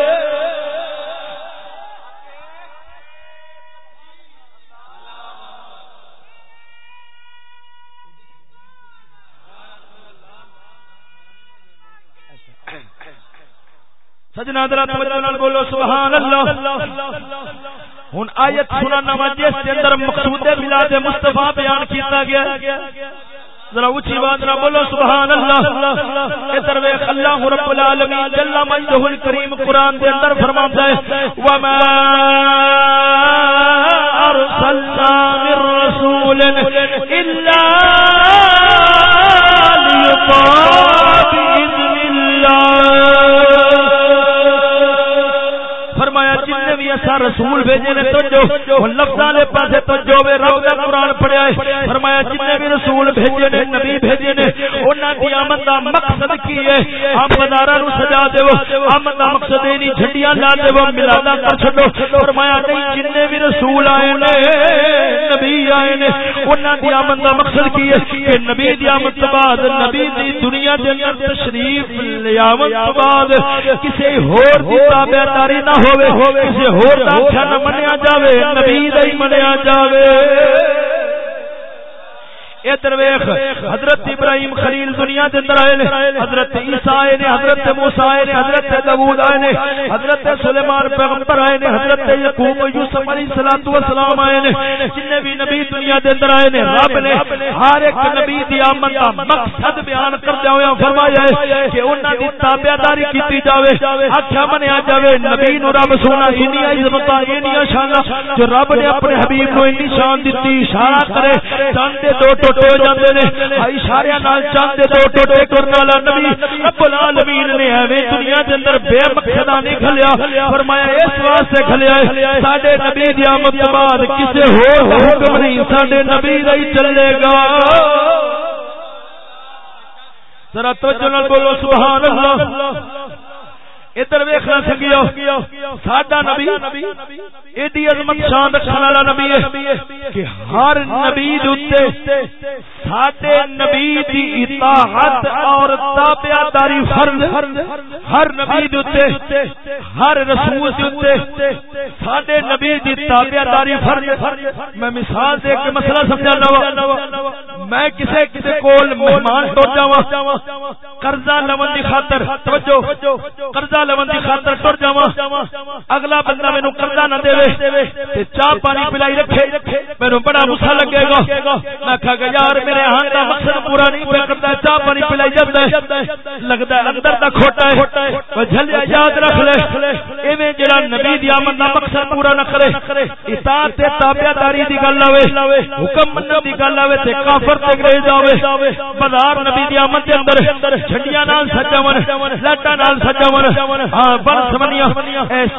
سجنا درا توجہ بولو، سبحان اللہ۔ ہن آیت سنانا وا جس کے اندر مقصود میلاد مصطفی بیان کیتا گیا ذرا اونچی بات نہ بولو، سبحان اللہ۔ ادھر ویکھ، اللہ رب العالمین جل مجدہ الکریم قران دے اندر فرماتا ہے، وما ارسلنا من رسول الا ليطاع جن ایسا رسول بھیجے نے تو جو لفظاں دے پاسے تو جو وے رب دا قران پڑھیا ہے، فرمایا جن بھی رسول بھیجے نے، نبی بھیجے نے، انہاں دی آمد دا مقصد کی ہے؟ ہم بازاراں نو سجا دیو، آمد دا مقصد اے نہیں، جھنڈیاں لا دیو میلادا کر چھڈو۔ فرمایا نہیں جن بھی رسول آئے نے، نبی آئے نے، انہاں دی آمد دا مقصد کی ہے کہ نبی دی آمد تو بعد، نبی دی دنیا دے اندر تشریف لے آمد تو بعد کسی ہور دی تابعداری نہ ہوے کسی ہور دا اچھا نہ منیا جاوے نبی دا ہی منیا جاوے۔ ادھر ویخ حضرت ابراہیم خلیل دنیا دے اندر آئے نے، حضرت عیسیٰ آئے نے، حضرت موسیٰ آئے نے، حضرت داؤد آئے نے، حضرت سلیمان پیغمبر آئے نے، حضرت یعقوب یوسف علیہ الصلوۃ والسلام آئے نے، جن بھی نبی دنیا دے اندر آئے نے، رب نے ہر ایک نبی دی آمد دا مقصد بیان کردے ہوئے فرمایا ہے کہ انہاں دی تابعداری کیتی جاوے آکھیا منیا جاوے، نبی نو رب سونا انی عظمتاں انی شاناں جو رب نے اپنے حبیب نو انی شان دتی اشارہ کرے چاند دے دو ٹوٹے ہو جاندے نے اشارے نال چاند دے دو ٹوٹے کرن والا نبی رب العالمین نے ایویں دنیا دے اندر بے مقصدہ نہیں کھلیا فرمایا اس واسطے کھلیا ہے ساڈے نبی دی آمد کے بعد کسے ہور حکم نہیں ساڈے نبی دا ہی چلے گا ذرا توجہ نال بولو سبحان اللہ ادھر ویخنا سکیو ساڈا نبی ایڈی عظمت شان رکھنے والا نبی ہے کہ ہر نبی دے ساڈے نبی دی اطاعت اور تابعداری فرض ہر نبی دے ہر رسول دے ساڈے نبی دی تابعداری فرض میں مثال دے کے مسئلہ سمجھانا میں کسے کسے کول مہمان ٹر جاواں۔ قرضہ لون دی خاطر، توجہ۔ قرضہ لون دی خاطر ٹر جاواں۔ اگلا بندہ مینوں قرضہ نہ دے تے چاہ پانی پلائی رکھے۔ مینوں بڑا غصہ لگے گا۔ میں کہا کہ یار میرے ہاں دا مقصد پورا نہیں پہ کرتا چاہ پانی پلائی جاندا ہے۔ لگدا ہے اندر دا کھوٹا ہے۔ او جھلیا یاد رکھ لے۔ ایویں جڑا نبی دی آمد دا مقصد پورا نہ کرے۔ اطاعت تے تابعداری دی گل آوے۔ حکم مننے دی گل آوے تے کافر تے انگریز آوے۔ بازار نبی دی آمد دے اندر جھنڈیاں نال سجاون لاٹاں نال سجاون بن سمنیا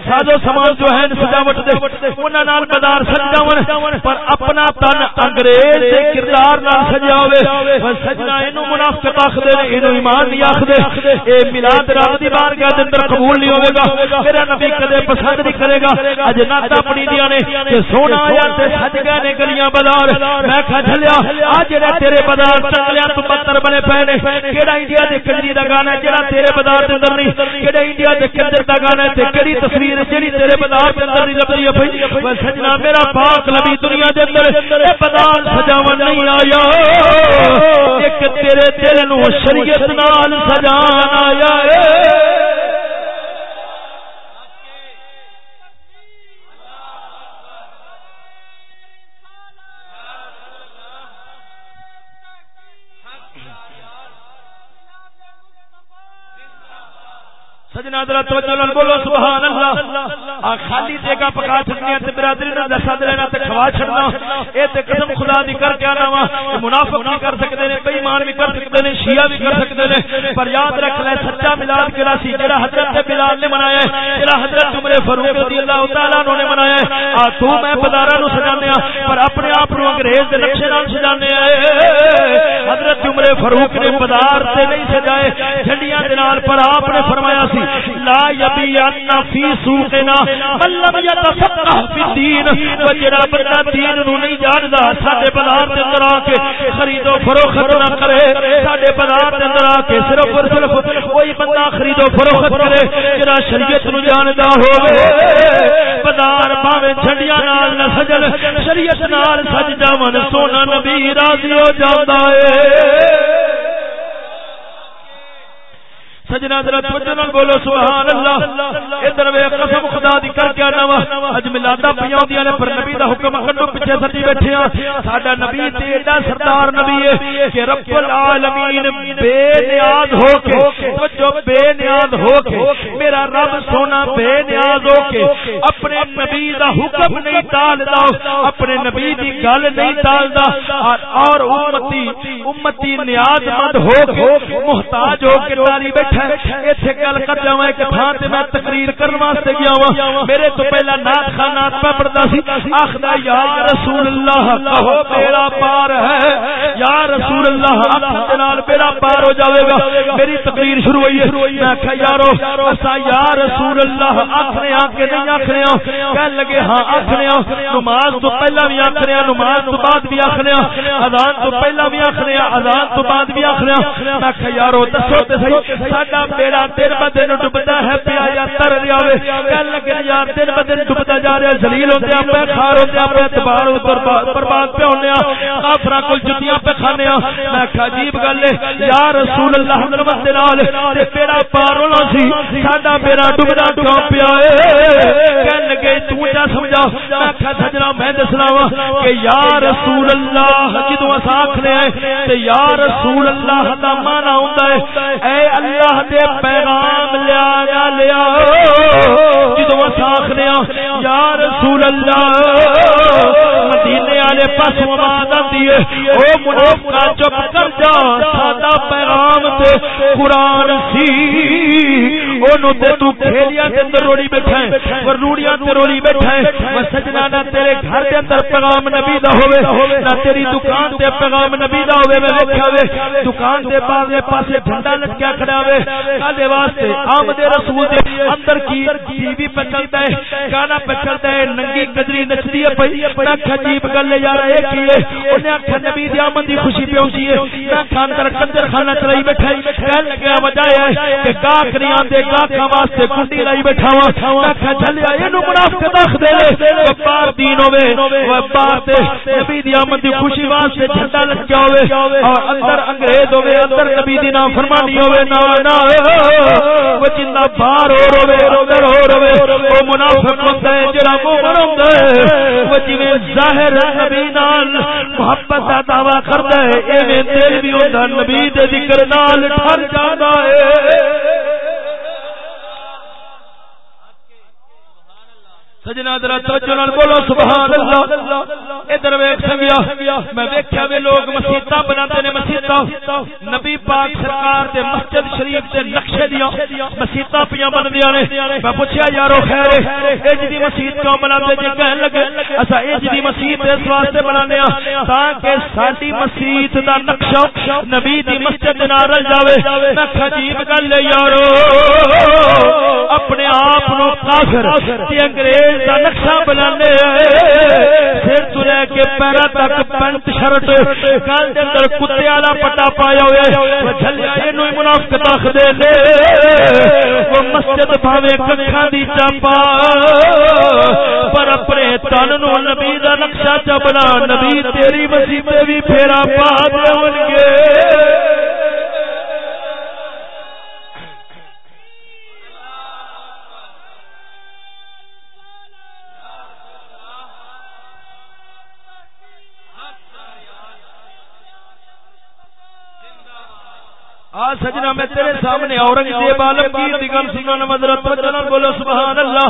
سازو سامان جو ہے سجاوٹ دے، انہاں نال بازار سجاون پر اپنا تن انگریز دے کردار نال سجاوے پر سجنا اینو منافق آکھدے نے، اینو ایمان نہیں آکھدے اے میلاد رب دی بارگاہ دے اندر قبول نہیں ہوے گا، میرا نبی کدے پسند نہیں کرے گا۔ اج نات اپنی دیاں نے کہ سونا آیا تے سج گئے نے گلیاں بازار۔ میں کہا، جھلیا اج جڑے تیرے بازار چنگلیاں تو پتھر بنے پے نے، کیڑا انڈیا دے کنجری دا گانا جڑا تیرے بازار دے اندر نہیں کیڑا انڈیا دے کدر دا گانا تے کڑی تصویر جڑی تیرے بازار دے اندر نہیں لبدی ہے بھائی؟ میں سجنا میرا پاک نبی دنیا دے اندر اے بازار سجاون نہیں آیا۔ ایک تیرے دل نو شریعت نال سجان آیا۔ اے جناب درا توجہ بولو سبحان اللہ۔ خالی جگہ پکا چھڈنی تے برادری نال دسا دینا تے کھوا چھڈنا اے تے قسم خدا دی کر کے آنا وا منافق بھی کر سکدے نے بے ایمان بھی کر سکدے نے، شیعہ بھی کر سکدے نے۔ پر یاد رکھ لے، سچا میلاد کیڑا سی جڑا حضرت بلال نے منایا ہے جڑا حضرت عمر فاروق رضی اللہ تعالی عنہ نے منایا ہے۔ آ، تو میں بازاراں نو سجانے پر اپنے آپ نو انگریز دے نقشے نال سجانے حضرت عمر فاروق نے بازار تے نہیں سجائے، جھنڈیاں دے نال، پر آپ نے فرمایا سی، لا یبیعن فی سوقنا۔ من فی الدین بندہ دین نو نہیں جاندا، ساڈے بازار دے اندر آ کے خرید و فروخت نہ کرے، ساڈے بازار دے اندر آ کے صرف اور صرف کوئی بندہ خرید و فروخت کرے، جڑا شریعت نو جاندا ہوے بازار باویں جھنڈیاں نال نہ سجن، شریعت نال سج جاون، سونا نبی راضی ہو جاندا اے سجنا ذرا توجہ نال بولو سبحان اللہ ادھر وے قسم خدا دی کر کے انا اج ملادا پہ آدی نے، پر نبی دا حکم کڈو پیچھے سجی بیٹھے ہاں ساڈا نبی تے ایڈا سردار نبی ہے کہ رب العالمین بے نیاز ہو کے جو بے نیاز ہو کے، میرا رب سونا بے نیاز ہو کے، اپنے نبی دا حکم نہیں ٹالدا اپنے نبی دی گل نہیں ٹالدا اور امتی امتی نیاز مند ہو کے، محتاج ہو کے تاری بیٹھا ہے। ایتھے گل کر جاواں ایک تھان تے میں تقریر کرن واسطے گیا ہوں میرے تو پہلا نعت خانہ پہ پڑھدا سی آخدا یا رسول اللہ کہو میرا پار ہے یا رسول اللہ اکھ نال میرا پار ہو جاوے گا میری تقریر شروع ہوئی ہے میں کہا یارو اسا یا رسول اللہ اکھنے آ کے نہیں اکھنے آ کہن لگے ہاں اکھنے آ نماز تو پہلا بھی اکھنے آ نماز تو بعد بھی اکھنے آ اذان تو پہلا بھی اکھنے آ اذان تو بعد بھی اکھنے آ میں کہا یارو دسو تے صحیح ساڈا بیڑا دن ب دن ڈبدا ہے پیا یا تر رہیا وے لگے یار دن ب دن ڈبدا جا رہا ذلیل ہوندے اپے خار ہوندے اپے اعتبار برباد پہ ہونے کافراں کول جتیاں پہ کھانے میں عجیب گل ہے یا رسول اللہ نمت دے نال تے بیڑا پار ہونا سی ساڈا بیڑا ڈبدا کیوں پیا اے کہن لگے تو جا سمجھا میں سجنا میں دسنا وا کہ یا رسول اللہ جدوں اس آکھنے تے یا رسول اللہ دا معنی ہوندا ہے اے اللہ دے پیغام لیا نہ لیا جدو ساخنے یا رسول اللہ، مدینے والے پاس آواز آتی ہے، او منافقا چپ کر جا، ساڈا پیغام تے قرآن سی۔ اونوں تے تو تے اندر روڑی بیٹھا ہے تے روڑی بیٹھا ہے۔ وہ سجنا نہ تیرے گھر دے اندر پیغام نبی دا ہوے نہ تیری دکان تے پیغام نبی دا ہوے میں ویکھیا وے، دکان دے باغے پاسے جھنڈا لٹکیا کھڑا کالے واسطے آمد رسول دے اندر کی ٹی وی پہ چلتا ہے، گانا پہ چلتا ہے، ننگی گجری نچدی ہے پئی عجیب گل ہے یار اے کی ہے؟ اونے نبی دی آمد دی خوشی پہ ہوندی ہے۔ کھان کر کنجر خانہ چلائی بیٹھا کہن لگا وجہ ہے کہ نہیں آندے واسطے کنڈی لائی بیٹھا وا میں چلیا اینو منافق دے وپار دین ہوے وپار تے نبی دی آمد دی خوشی واسطے جھنڈا لٹکیا ہوے اور اندر انگریز ہوے اندر نبی دی ہوے نا نا باہر ہو روے اندر ہو روے منافق ہوندا ہے، جڑا ہے۔ جویں ظاہر نبی نال محبت دا کردا ہے، ایویں دل بھی ہوندا نبی دے ذکر نال ٹھر جاندا ہے۔ سجنا ذرا توجہ نال بولو، سبحان اللہ۔ ادھر ویکھ سنگیا میں ویکھیا وی لوگ مسجداں بناتے نے مسجداں۔ نبی پاک سرکار دے مسجد شریف دے نقشے دیاں مسجداں پیاں بندیاں نے۔ میں پوچھیا، یارو خیر اج دی مسجد کیوں بناتے جے جی کہن لگے، اسا اج دی مسجد اس واسطے بنانے ہاں تاکہ ساڈی مسجد دا نقشہ نبی دی مسجد دے نال رل جاوے۔ میں عجیب گل ہے، یارو۔ اپنے آپ نو کافر، تے انگریز دا نقشہ بنانے سر تو لے کے پیرا تک پینٹ شرٹ کل دے اندر کتے والا پٹا پایا ہوئے۔ جھلیا اینو ہی منافق تخ دے دے وہ مسجد بھاوے ککھاں دی چاپا۔ پر اپنے تن نو نبی دا نقشہ چ بنا۔ نبی تیری مسجد بھی پھیرا پا دے گے۔ سجنا میں تیرے سامنے اورنگزیب عالمگیر دی گل سنن حضرت وجنا بولو، سبحان اللہ۔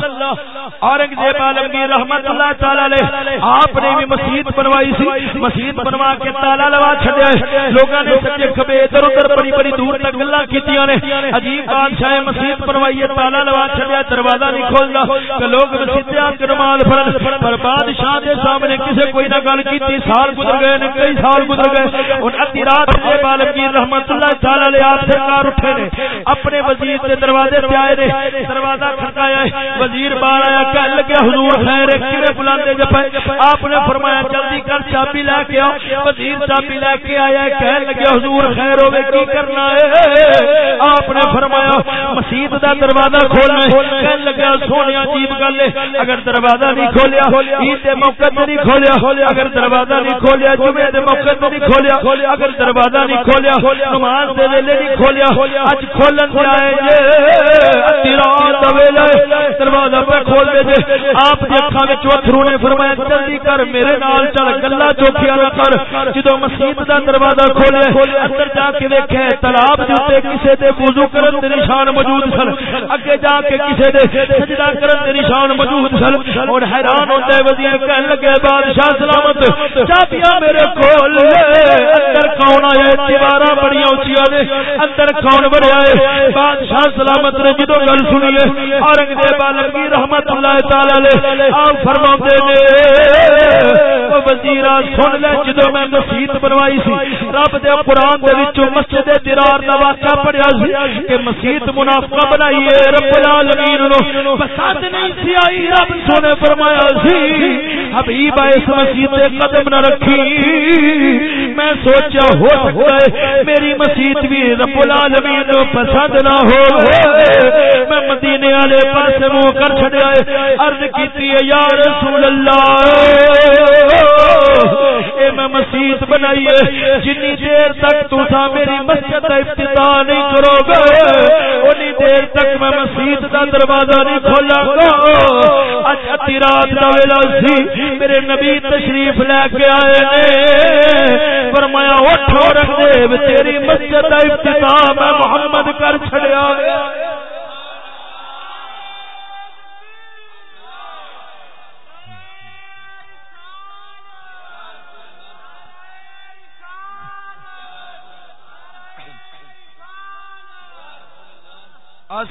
اورنگزیب عالمگیر رحمت اللہ تعالی علیہ، آپ نے بھی مسجد بنوائی سی۔ مسجد بنوا کے تالا لوا چھڈیا لوگاں نے سجے کھبے ادھر ادھر، بڑی بڑی دور تک گلاں کیتیاں نے۔ عجیب بادشاہ مسجد بنوائی ہے تالا لوا چھڈیا دروازہ نہیں کھولدا کہ لوگ مسجد آ کے نماز پڑھن پر بادشاہ دے سامنے کسے کوئی نہ گل کیتی، سال گزر گئے نے، کئی سال گزر گئے۔ ان ادھی رات عالمگیر رحمت اللہ تعالی علیہ آپ سرکار اٹھے نے، اپنے وزیر کے دروازے پہ آئے نے، دروازہ کھڑکایا وزیر باہر آیا، کہنے لگے، حضور خیر کیویں بلاندے جب آپ نے فرمایا، جلدی کر، چابی لے کے آؤ، وزیر چابی لے کے آیا کہنے لگے، حضور خیر ہوے کی کرنا ہے؟ آپ نے فرمایا، مسجد دا دروازہ کھولنا ہے، کہنے لگا سونے عجیب گل ہے، اگر دروازہ نہیں کھولیا، عید دے موقع تے نہیں کھولیا، اگر دروازہ نہیں کھولیا، جمعے دے موقع تے نہیں کھولیا، اگر دروازہ نہیں کھولیا، نماز دے ویلے نہیں کھولیا۔ اج کھولن سے آئے جے۔ ادھی رات ویلے دروازہ پہ کھول دے جے۔ آپ دی اکھاں وچ اتھرو نے فرمایا، جلدی کر، میرے نال چل، گلا چوکھیا نہ کر۔ جدوں مسجد دا دروازہ کھولے اندر جا کے ویکھے تالاب دے تے کسے دے وضو کرن دے نشان موجود سن۔ اگے جا کے کسے دے سجدہ کرن دے نشان موجود سن۔ اور حیران ہوندے وزیر کہن لگے، بادشاہ سلامت۔ چابیاں میرے کول اندر کون آیا؟ دیواراں بڑی اونچیاں نے۔ اندر کون بڑھیا ہے؟ بادشاہ سلامت نے جدو گل سنی ہے، اورنگزیب عالمگیر رحمت اللہ تعالی علیہ آپ فرماتے ہیں وزیر سن لے جدو میں مسیت بنوائی سی، رب دے قرآن دے وچوں مسجد درار دا واقعہ پڑھیا سی کہ مسیت منافقہ بنائی ہے رب العالمین نو۔ پسند نہیں سی آئی، رب سونے فرمایا سی، حبیب اس مسجد تے قدم نہ رکھی۔ میں سوچا ہو سکتا ہے میری مسجد بھی رب العالمین نو پسند نہ ہو۔ میں مدینے والے پاس منہ کر چھڑیا ہے، عرض کیتی ہے، یا رسول اللہ۔ اے میں مسجد بنائی ہے۔ جنی دیر تک تسا میری مسجد کا افتتاح نہیں کرو گے۔ انی دیر تک میں مسجد کا دروازہ نہیں کھولا گا۔ اج ادی رات کا ویلا سی، میرے نبی تشریف لے کے آئے نے۔ فرمایا، اٹھو رکھ دے، تیری مسجد کا افتتاح میں محمد کر چھڑیا۔ گیا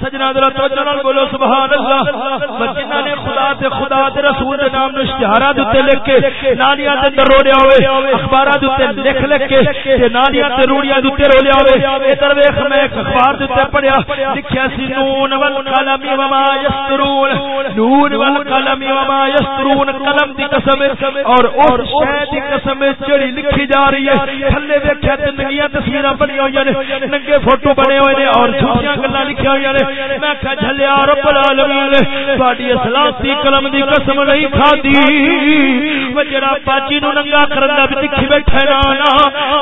سجنا دل توجہ نال بولو سبحان اللہ جنہاں نے خدا تے خدا تے رسول دے نام نو اشتہاراں دے تے لکھ کے نالیاں تے اندر ہوئے، اخباراں دے تے لکھ لکھ کے تے نالیاں تے روڑیاں دے تے رولیا ہوئے۔ ادھر ویکھ میں ایک اخبار دے تے پڑھیا، لکھیا سی، نون والقلم وما یسترون نون والقلم وما یسترون قلم دی قسم اور اس شے دی قسم چڑی لکھی جا رہی ہے۔ تھلے ویکھیا تے ننگیاں تصویراں بنی ہوئی نے ننگے فوٹو بنے ہوئے نے اور جھوٹیاں گلاں لکھی ہوئی نے، میں کہ جھلیا رب العالمین تہاڈی اسلامی قلم دی قسم نہیں کھادی۔ وہ جڑا باجی نو ننگا کرن دا بھی دکھی بیٹھے نا،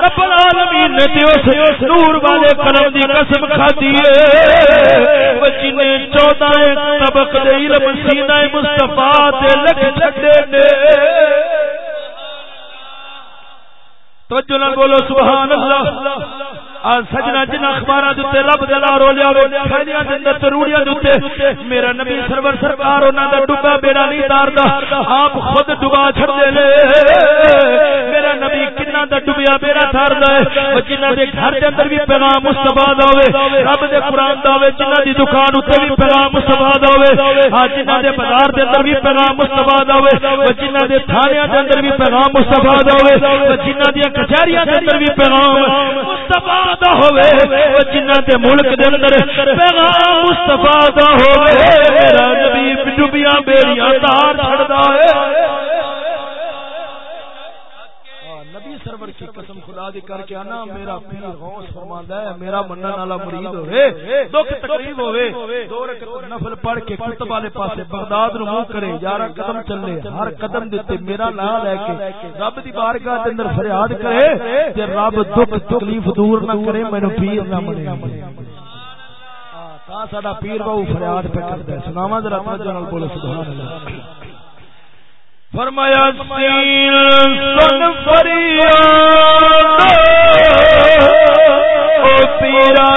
رب العالمین نے تے اس نور والے قلم دی قسم کھادی ہے۔ وہ جنے 14 طبق دے علم سینہ مصطفی تے لکھ چھڈے نے۔ توجہ نال بولو سبحان اللہ۔ سجنا جن اخبار رب دلا رولیا تھیلیاں دے اندر تروڑیاں دے میرا نبی سرور سرکار انہاں دا ڈبا بیڑا نہیں تاردا، آپ خود ڈبا چھڑدے لے میرا نبی کنا دا ڈبیا بیڑا تاردا ہے او جنہاں دے گھر دے اندر بھی پیغام مصطفی دا ہوے رب دے قران دا ہوے جنہاں دی دکان اوتے بھی پیغام مصطفی دا ہوے ہاں جنہاں دے بازار دے اندر بھی پیغام مصطفی دا ہوے او جنہاں دے تھانیاں دے اندر بھی پیغام مصطفی دا ہوے او جنہاں دی کچہریاں دے اندر بھی پیغام مصطفی دا ہوے او جنہاں دے ملک دے اندر پیغام مصطفی دا ہوے میرا نبی ڈبیاں بیڑیاں تار چھڑدا ہے۔ خدا دی کر کے انا میرا پیر غوث فرماندا ہے میرا منن والا مرید ہوے دکھ تکلیف ہوے دو رکعت نفل پڑھ کے کتب والے پاسے بغداد نو منہ کرے یارا قدم چلے ہر قدم دے تے میرا نام لے کے رب دی بارگاہ دے اندر فریاد کرے تے رب دکھ تکلیف دور نہ کرے مینوں پیر نہ منے تا ساڈا پیر بہو فریاد پہ کردا ہے سناواں ذرا توجہ نال بولو سبحان اللہ۔ فرمایا سیل سن فریاد او تیرا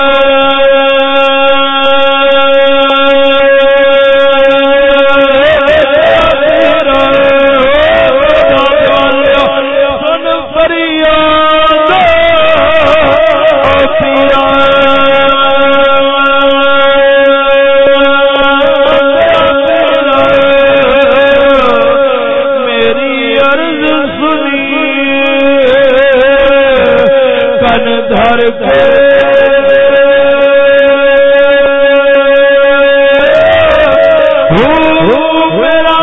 دھر میرا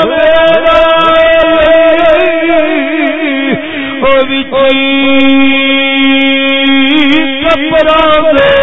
کپڑا دے۔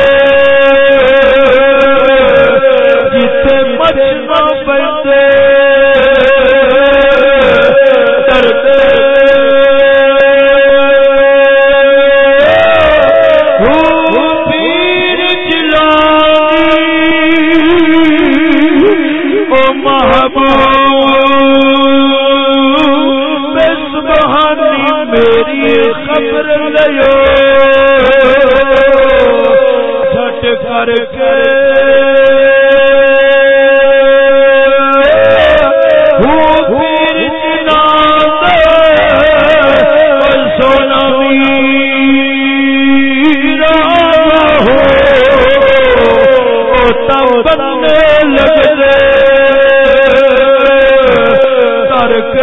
کر کے۔ لگ ترک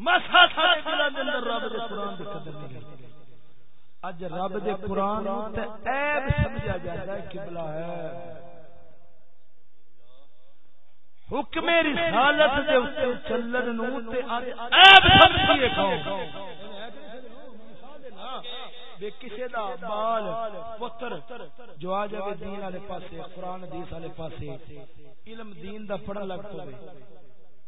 قرآن اج رب دے تے عیب سمجھا جاتا ہے، قبلہ ہے۔ حکم رسالت دے چلن نو تے عیب بے کسے دا بال، پتر، جو آ جاوے دین والے پاسے حدیث والے پاسے، علم دین دا پڑھن لگ پے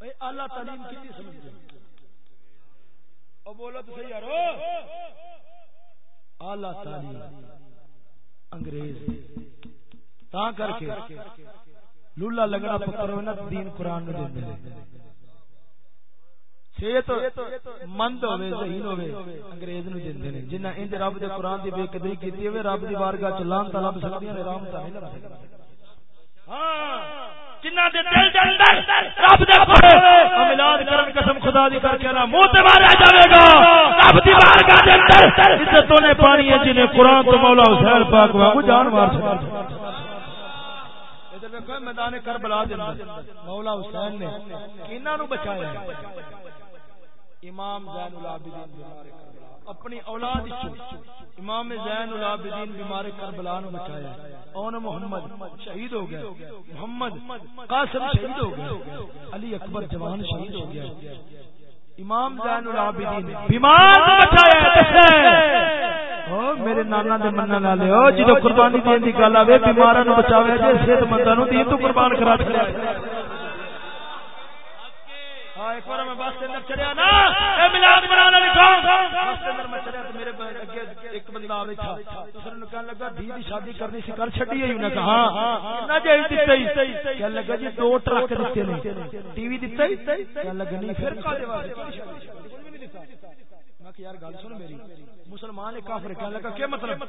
اعلی تعلیم کتنی سمجھتے بولو تو صحیح یارو۔ اعلی تعلیم انگریز تا کر کے لولا لگڑا پتر دین قرآن میں دے صحت مند ہوے ذہین ہوے انگریز نو دیندے نے جنہ انج رب دے قرآن دی بے قدری کیتی ہوے رب دی بارگاہ چ لعنت لب سکدیاں نے رحمت نہیں لب سکدی ہاں۔ جنہ دے دل دے اندر رب دے پڑے اعلان کرن قسم خدا دی کر کے نہ منہ تے مارا جاوے گا۔ رب دی بارگاہ دے اندر عزتوں نے پانی ہے جنہیں قران تو مولا حسین پاک وانگو جان مار سکتا ادھر دیکھو میدان کربلا دے اندر مولا حسین نے انہاں نو بچایا امام زین العابدین بیمار اپنی اولاد امام زین العابدین بیمار کربلا نو بچایا۔ اون محمد شہید ہو گئے محمد قاسم شہید ہو گئے علی اکبر جوان شہید ہو گیا۔ امام زین العابدین بیمار نو بچایا۔ او میرے نانا دے مننا نہ او جے قربانی دین دی گل آوے، بیماراں نو بچاوے جے صحت منداں نو دین تو قربان کرا چھڑیا۔ ایک بار میں بس اندر نا، اے میلاد منانے بس اندر میں میرے اگے ایک بندہ لگا دی دی شادی کرنی سی، کر چھڈی ہاں۔ لگا جی دو ٹرک دتے نے۔ ٹی وی دتے لگا، نہیں، پھر کا دیوا شادی کہ یار گل سن میری، مسلمان ایک کافر کہنے لگا، کیا مطلب؟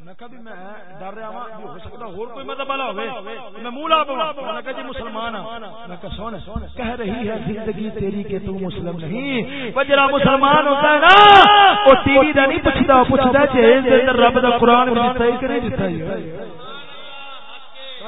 میں کہا بھی میں ڈر رہا ہوں ہو سکتا اور کوئی مطلب والا ہوے میں میں کہا جی مسلمان ہاں۔ میں کہا سن، کہہ رہی ہے زندگی تیری کہ تو مسلم نہیں۔ وجرا مسلمان ہوتا ہے نا ٹی وی دا نہیں پوچھدا پوچھدا جے اندر جی، رب دا قران دتا ہے کہ نہیں دتا ہے۔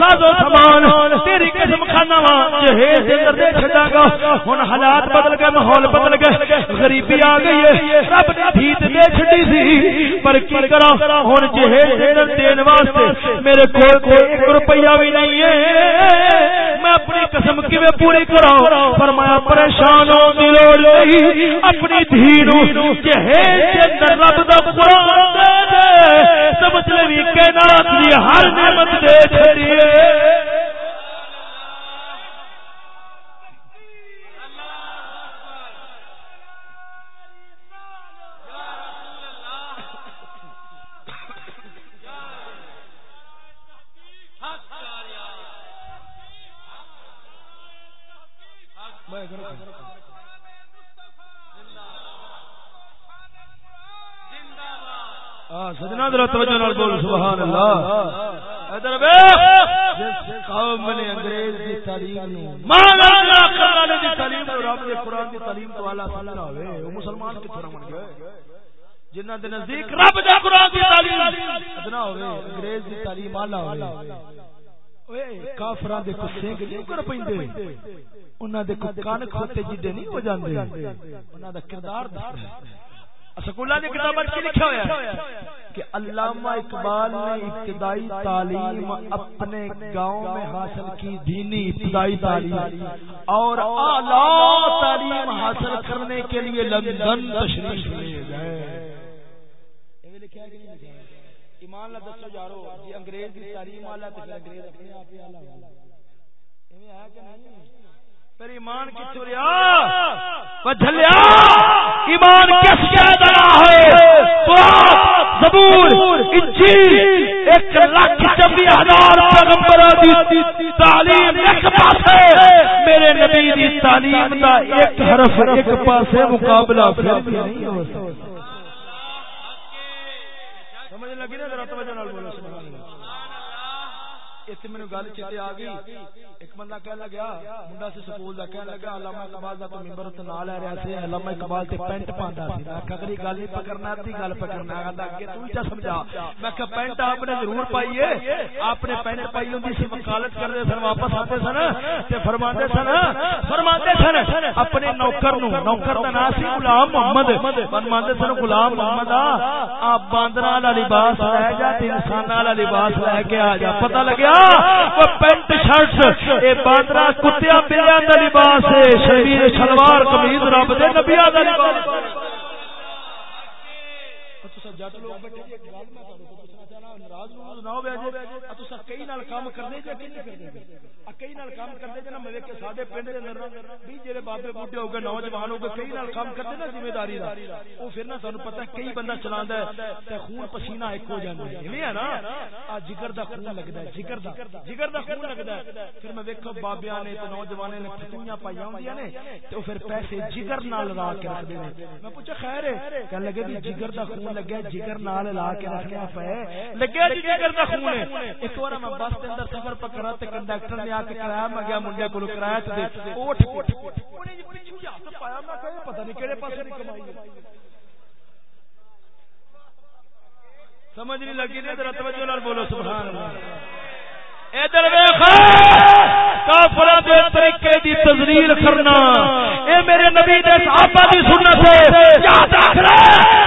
ساز و سامان، تیری قسم کھانا وا، جہیز دے اندر دے چھڈاں گا۔ ہن حالات بدل گئے، ماحول بدل گئے۔ غریبی آ گئی ہے، رب نے بھیت دے چھڈی سی۔ پر کی کراں؟ ہن جہیز اندر دین واسطے میرے کول کوئی ایک روپیہ بھی نہیں ہے۔ میں اپنی قسم کیویں پوری کراں؟ فرمایا، پریشان ہو دی لوڑ نہیں۔ اپنی دھی نو جہیز دے اندر رب دا قران دے دے۔ سمجھ لے کائنات دی ہر نعمت دے چھڑی ہے۔ سجنا ذرا توجہ بول سبحان اللہ۔ ادھر قوم نے انگریز دی تعلیم نو مانا دی تعلیم رب دے دی تعلیم تو اعلی سمجھا مسلمان کتھوں نہ گئے؟ دے نزدیک رب دے دی تعلیم ادنا انگریز دی تعلیم اعلی اوئے، کافراں دے کو نہیں کر پیندے انہاں دے کو کان کھوتے جڈے نہیں ہو جاندے۔ انہاں دا کردار دسدا ہے سکولہ کی کتاب کی لکھا ہوا کہ علامہ اقبال نے ابتدائی تعلیم اپنے گاؤں میں حاصل کی دینی ابتدائی تعلیم اور اعلی تعلیم حاصل کرنے کے لیے لندن تشریف لے گئے۔ ایمان لا دسو یارو جی انگریز کی تعلیم والا تو انگریز اپنے آپ ہی اعلی والا ایویں ہے کہ نہیں؟ پھر ایمان کی چوریا جھلیا، ایمان کس کے دیا ہے زبور، انجیل، ایک لاکھ چبی ہزار پیغمبر دی تعلیم ایک پاسے۔ میرے نبی دی تعلیم دا ایک حرف ایک پاسے مقابلہ پھر نہیں ہو سکتا۔ سمجھ لگی نا ذرا توجہ نال بولو، سبحان اللہ۔ سبحان اللہ اتنے میرے گل چیتے آ گئی۔ بندہ کہنے لگا، منڈا سے سکول دا کہنے لگا، علامہ اقبال دا تو ممبر تے نال لے رہا سی، علامہ اقبال تے پینٹ پاندا سی۔ میں کہا اگلی گل نہیں پکڑنا تی گل پکڑنا۔ ہے اگے تو ہی سمجھا؟ میں کہا پینٹ آپ نے ضرور پائی ہے۔ آپ نے پینٹ پائی ہوندی سی، وکالت کر دے سن، واپس آتے سن تے فرماندے سن فرماندے سن، اپنے نوکر نو نوکر دا نام سی، غلام محمد۔ فرماندے سن، غلام محمد، آ باندراں والا لباس لے جا تے انساناں والا لباس لے کے آ جا۔ پتہ لگیا؟ پینٹ شرٹ اے باندرا کتیا پیا کا لباس ہے شریر شلوار کمیز رب دے نبیا لباس جٹ لوگ بیٹھے جی، ایک گل میں پوچھنا چاہنا، ناراض نہ ہو جی، کئی نال کام کرنے جی، جا کہ کرنے کئی نال کام کرتے جنا میں ساڈے پنڈ دے اندر بھی جڑے بابے ہو گئے نوجوان ہو گئے، کئی نال کام کرتے نا ذمہ داری دا۔ او پھر نا پتہ کئی بندہ چلاندا ہے تے خون پسینہ ایک ہو جاندا ہے۔ ہے نا؟ جگر دا خون لگدا ہے، جگر دا جگر دا خون لگدا ہے۔ پھر میں ویکھو بابیاں نے تے نوجواناں نے پھٹیاں پائی ہوندیاں نے تے پھر پیسے جگر نال لا کے رکھ دے میں پوچھا، خیر ہے؟ کہ لگے بھی جگر دا خون لگیا جگر نال لا کے رکھیا پے۔ لگیا جی جگر دا خون ہے۔ ایک بار میں بس دے اندر سفر پکڑا تے کنڈکٹر نے آ کے کرایہ منگیا منڈے کو کرایہ تے اوٹھ اوٹھ اونے جی پیچھے جا تے پایا میں کہ پتہ نہیں کیڑے پاسے نہیں کمائی سمجھ نہیں لگی نے ذرا توجہ نال بولو سبحان اللہ۔ ادھر ویکھ کافراں دے طریقے دی تذلیل کرنا۔ اے میرے نبی دے صحابہ دی سنت ہے، یاد رکھ لے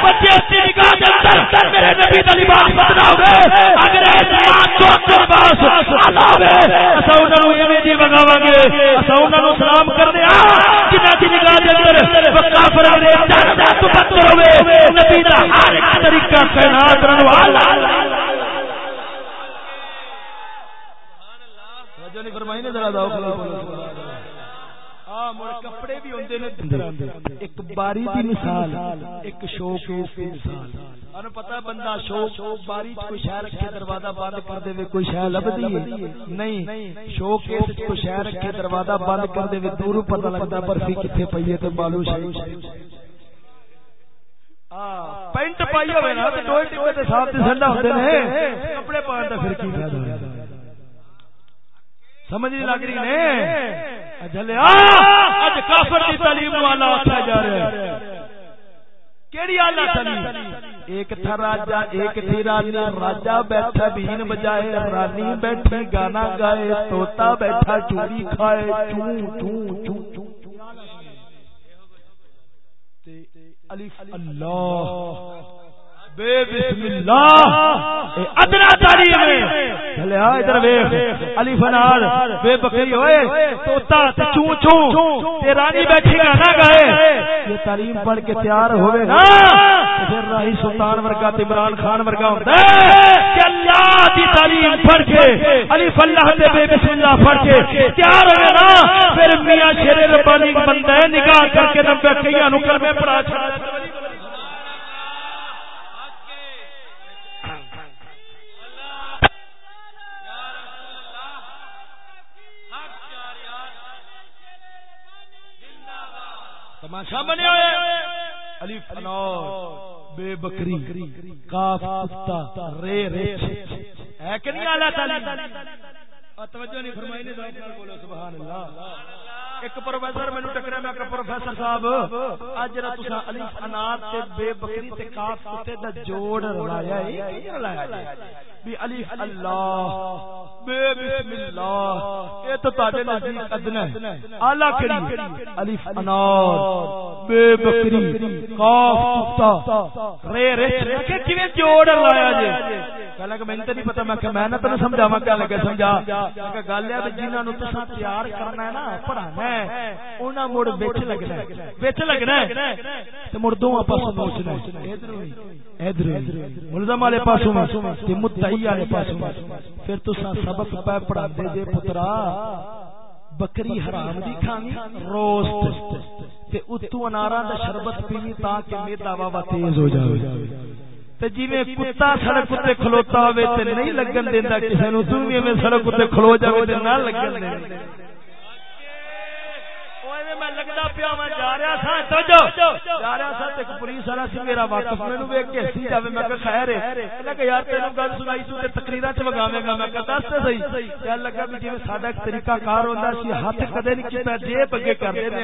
بچے اسی نگاہ دے اندر میرے نبی دا لباس بدلا ہوے اگر اے ایمان تو اکبر باس اللہ ہوے اسا انہاں نو ایویں جی دی وگاواں گے اسا انہاں نو سلام کرنے آ، جنہاں دی نگاہ دے اندر کافراں دے چاہتا تو بدتر ہوے نبی دا ہر ایک طریقہ کائنات رن والا توجہ نہیں فرمائی نے، ذرا ذوق نال بولو ہاں مڑ کپڑے بھی ہوندے نے ایک باری دی مثال ایک شو کیس دی مثال۔ انو پتہ بندہ شو باری چ کوئی شے رکھے دروازہ بند کر دے کوئی شے لبدی ہے؟ نہیں شو کیس چ کوئی شے رکھے دروازہ بند کر دے دوروں پتہ لگدا برفی کتے پئی ہے تے بالو شے پینٹ پائی ہوئے نا تے ڈوئے ٹکے تے صاحب تے سنڈا ہوندے نے۔ کپڑے دا پھر کی؟ فائدہ سمجھ نہیں لگ رہی نے؟ اج کافر دی تعلیم والا جا رہا ہے۔ کیڑی تعلیم ایک تھا راجا ایک تھی رانی۔ راجا بیٹھا بین بجائے رانی بیٹھی گانا گائے توتا بیٹھا چوری کھائے چوں چوں چوں چوں۔ اللہ۔ بے بسم اللہ ادنا تعلیم ہے۔ چلے آ ادھر ویکھ۔ علی فنار، بے بکری ہوئے۔ توتا تے چوں چوں۔ تے رانی بیٹھی گانا گائے یہ تعلیم پڑھ کے تیار ہوئے نا۔ پھر راہی سلطان ورگا تے عمران خان ورگا ہوندا ہے۔ کہ اللہ دی تعلیم پڑھ کے، علی فلاح تے بے بسم اللہ پڑھ کے تیار ہوئے نا۔ پھر میاں شیر ربانی بندہ نگاہ کر کے نبے کئیاں نو کلمے پڑھا چھڑا۔ تماشا بنیا الف انور بے بکری کاف کتا رے رے ہے کہ نہیں اعلی تعلیم؟ توجہ نہیں فرمائی نے بولو سبحان اللہ۔ ایک پروفیسر مینوں ٹکرا میں کہ پروفیسر صاحب اج جڑا تساں الف انار تے بے بکری تے کاف کتے دا جوڑ رلایا ہے کی رلایا بھی الف اللہ. بے بسم اللہ. تو تاڈے نزدیک ادنا ہے. اعلی کری. الف انار. بے بکری. قاف تا رے رے. کہ کیویں جوڑ لایا جی کہ تے نہیں پتہ. میں کہ میں نہ سمجھاواں کیا سمجھا. کہ گل ہے جنہاں نو تساں تیار کرنا ہے نا، پڑھانا ہے. انہاں مڑ وچ لگنا ہے. وچ لگنا ہے. تے مڑ دوواں پاسوں سوچنا ہے. ادھر ادھر ملزم والے پاسوں تے مدعی والے پاسوں پھر تساں سبق پہ پڑھاندے دے جے پترا، بکری حرام دی کھانی روسٹ تے اتو اناراں دا شربت پینی تاکہ میدا واوا تیز ہو جاوے۔ تے جویں کتا سڑک تے کھلوتا ہوئے تے نہیں لگن دیندا، کسے نو تو میں سڑک تے کھلو جاوے تے نہ لگن دیندا۔ میں لگتا پیا میں جا رہا تھا۔ جا رہا تھا ایک پولیس والا سی میرا واقف مینو ویک کے ہسی جائے میں خیر ہے۔ کہ یار تینوں گل سنائی تو تقریر چ وگاوے گا۔ میں دس تو صحیح۔ کیا لگا بھی جی ساڈا ایک طریقہ کار ہوتا سی ہاتھ کدے نہیں کیتا جیب اگے کر دینے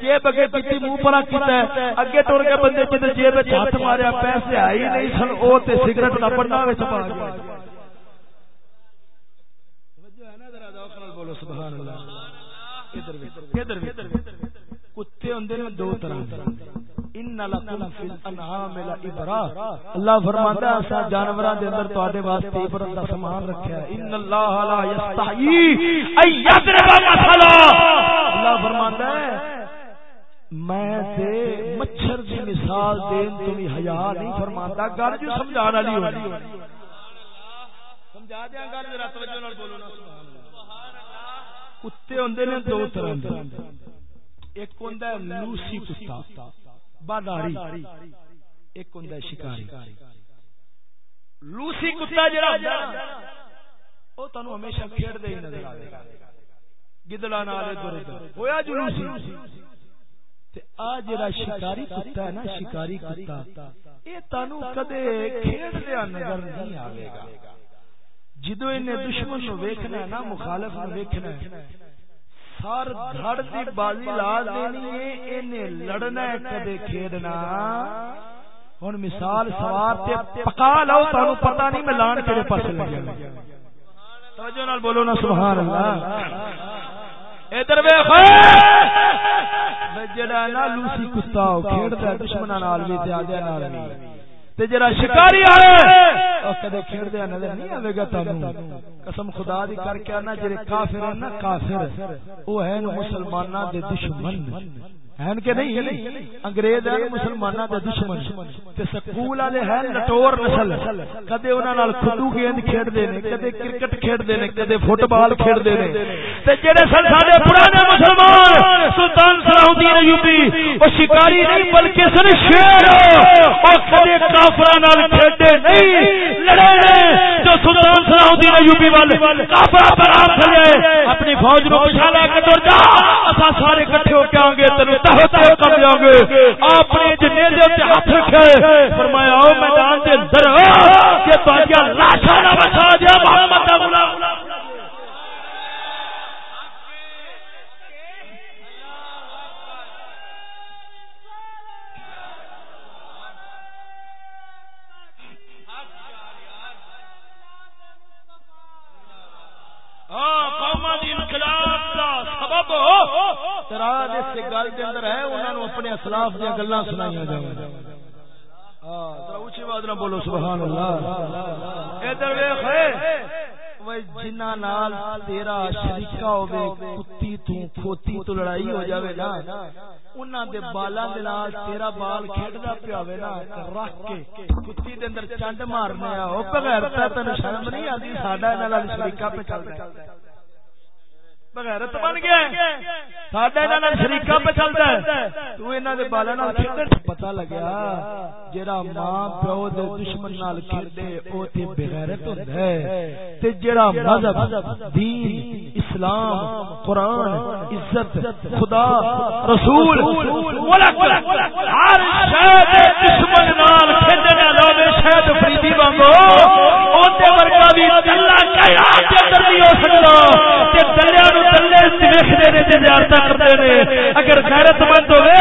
جیب اگے پیتی منہ پرا کیتا ہے۔ اگے ٹر کے بندے جی جیب ہاتھ ماریا پیسے آئی نہیں سن او تے سگریٹ کا پنڈا وچ پا گیا۔ بولو سبحان اللہ۔ کتے ہوندے نے دو طرح ان لکم فی الانعام لعبرا اللہ فرماندا ہے اسا جانوراں دے اندر تواڈے واسطے عبرت دا سامان رکھیا ہے۔ ان اللہ لا یستحی ای یضرب مثلا۔ اللہ فرماندا ہے میں تے مچھر دی مثال دین تو بھی حیا نہیں فرماندا گل جو سمجھان والی ہونی سمجھا دیاں گل ذرا توجہ نال بولو نا سبحان اللہ۔ کتے ہوندے نے دو طرح دے ایک ہوندا ہے لوسی کتا باداری، ایک ہوندا ہے شکاری۔ لوسی کتا جڑا ہوندا او تانوں ہمیشہ کھیڑ دے نظر آوے گا۔ گدڑا نال ادھر ادھر ہویا جو لوسی؟ تے آ جڑا شکاری کتا ہے نا، شکاری کتا، اے تانوں کدے کھیڑ دیا نظر نہیں آوے گا۔ جدو انہیں دشمن نو ویکھنا ہے نا، مخالف نو ویکھنا ہے سر دھڑ دی بازی لا دینی ہے، اینے لڑنا ہے کدے کھیڈنا ہن مثال سوار تے پکا لو، تانوں پتہ نہیں میں لان کیڑے پاسے لگیا توجہ نال بولو نا، سبحان اللہ۔ ادھر ویکھ۔ جڑا نا، لوسی کتا کھیڈدا دشمناں نال وی تے آدیاں نال وی تے جڑا شکاری کدے نظر نہیں آوے گا تانوں۔ قسم خدا دی کر کے انا جڑے کافر ہیں نا کافر۔ او ہیں مسلماناں دے دشمن۔ ہیں کہ نہیں? انگریز ہیں مسلماناں دے دشمن تے سکول والے ہیں لٹور نسل، کدے انہاں نال کھڈو گیند کھیڈ دے نے، کدے کرکٹ کھیڈ دے نے، کدے فٹ بال کھیڈ دے نے۔ تے جڑے سن ساڈے پرانے مسلمان، سلطان صلاح الدین ایوبی او شکاری نہیں بلکہ سن شیر او کدے کافراں نال کھیڈے نہیں، لڑے نے جو سلطان صلاح الدین ایوبی وال کافر پر آ چلے اپنی فوج نو پچھالا کے ٹر جا اسا سارے اکٹھے ہو کے آں گے تینوں اپنے جنے ہاتھ رکھے۔ فرمایا او میدان دے اندر کہ تہاڈیاں لاشاں نہ تو لڑائی ہو جاوے نا، انہاں دے بالاں دے نال تیرا بال کھیڈدا پیا ہوے نا رکھ کے کتی دے اندر چنڈ مارنا او بغیر تے تن شرم نہیں آندی، ساڈا انہاں نال شریکا پہ چلدا بغیرت بن گیا ساڈا شریقا پہ چلتا ہے۔ تو انہوں نے بالا پتا لگیا جڑا ماں پیو دے دشمن نال کھیڈے او تے بغیرت ہوندا ہے۔ تے جڑا مذہب، دین، اسلام، قرآن، عزت، خدا، رسول، ملک ہر شے دے دشمن نال کھیڈنے والے شاید فریدی وانگو، او تے ورگا بھی اللہ کہیا تے اندر نہیں ہو سکدا۔ تے دلیا نو اگر غیرت مند ہوئے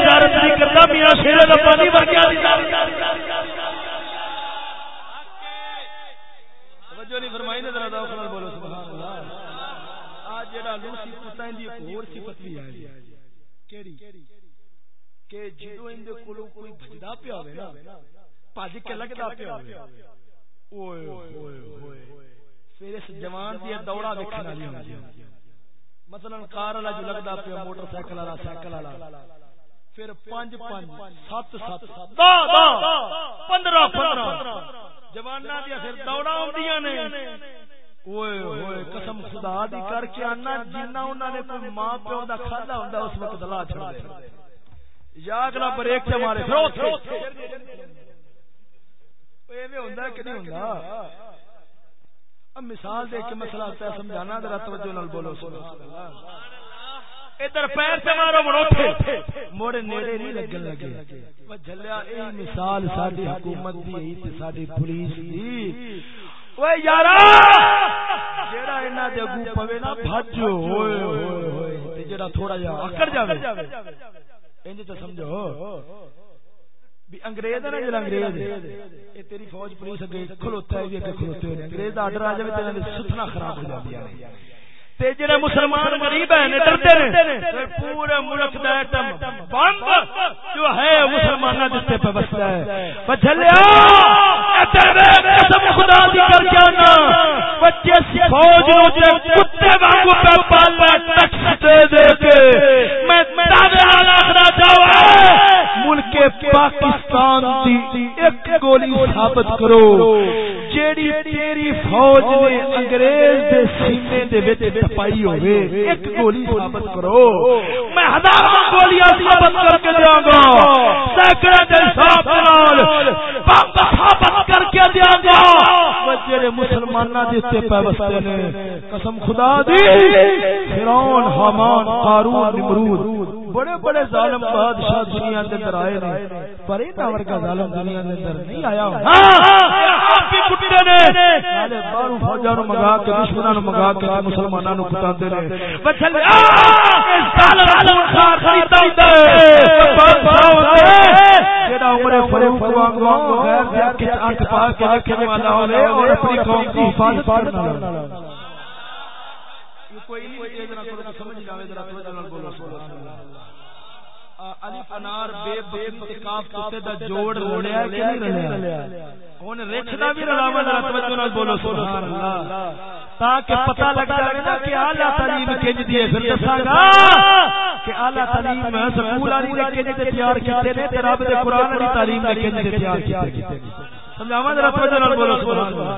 زیارت نہیں کرتا، میاں شیرے کا پانی ورگیا فرمائی نے، ذرا داخل بولو، سبحان اللہ۔ آج جڑا لوسی کتا دی ایک اور صفت بھی آئی کیڑی؟ کہ جدو ان دے کولو کوئی بھجدا پیا ہوے نا بھج کے لگدا پیا ہوے اوئے ہوئے ہوئے۔ پھر اس جوان دی دوڑا ویکھن والی ہوندی مثلا کار والا جو لگتا پیا، موٹر سائیکل والا سائیکل والا۔ پھر پانچ پانچ، سات سات۔ پندرہ پندرہ۔ جوانا دیا پھر دوڑا آدی نے۔ قسم خدا دی کر کے آنا جنہ انہوں نے، کوئی ماں پیو دا کھادا ہوندا اس وقت لا چھڑ یا اگلا بریک سے مارے پھر اوتھے۔ ایویں ہوندا کہ نہیں ہوندا؟ اب مثال دے کے مسئلہ آتا ہے سمجھانا، ذرا توجہ نال بولو، سبحان اللہ۔ ادھر پیر سے مارو مڑوٹھے موڑے نیڑے نہیں لگن لگے۔ وہ جھلیا، اے مثال ساڈی حکومت دی، اے تے ساڈی پولیس دی۔ اوے یارا، جیڑا انہاں دے اگوں پوے نا، بھج اوئے ہوئے ہوئے۔ تے جیڑا تھوڑا جا، اکڑ جاوے۔ انج تے سمجھو۔ انگریز ہے نا جڑا انگریز تیری فوج پولیس اگے کھلوتا ہے اگے کھلوتے ہوئے۔ انگریز آرڈر آ جائے تیرے ستنا خراب ہو ہے تے جڑے مسلمان غریب ہیں ڈرتے نے۔ پورے ملک دا ایٹم بم جو ہے، مسلماناں دے ہے۔ بچلیا کرو۔ جیڑی تیری فوج نے انگریز دے سینے دے وچ ٹپائی ہوے ایک گولی ثابت کرو۔ میں ہزاراں گولیاں ثابت کر کے دیاں گا۔ سینکڑے دے حساب نال بم ثابت کر کے دیاں گا۔ جڑے مسلماناں دے تے پے وستے نے قسم خدا دی۔ فرعون حامان قارون نمرود۔ بڑے بڑے ظالم بادشاہ دنیا دے اندر آئے نے پر انہاں ورگا ظالم دنیا دے اندر نہیں آیا۔ ہاں آپ بھی کٹے نے سارے باہروں فوجاں نو منگا کے دشمناں نو منگا کے مسلماناں نو کٹاندے نے بچل ظالم خون خار خریدا ہوندا ہے بادشاہ جیڑا عمر فاروق وانگو غیر دے اکھ اکھ پا کے رکھنے والا ہوے اور اپنی قوم کی حفاظت کرنا کوئی نہیں ذرا تھوڑا سمجھ جاوے ذرا تھوڑا بولو سبحان اللہ۔ الف انار بے بے کاف کتے دا جوڑ رلیا کہ نہیں رلیا ہن رچ دا بھی رلاوا ذرا توجہ نال بولو سبحان اللہ۔ تاکہ پتہ لگ جائے نا کہ اعلی تعلیم کنج دی ہے۔ پھر دساں گا کہ اعلی تعلیم سکول والی نے کنج تے تیار کیتے نے تے رب دے قران والی تعلیم نے کنج تے تیار کیتے سمجھاواں ذرا توجہ نال بولو سبحان اللہ۔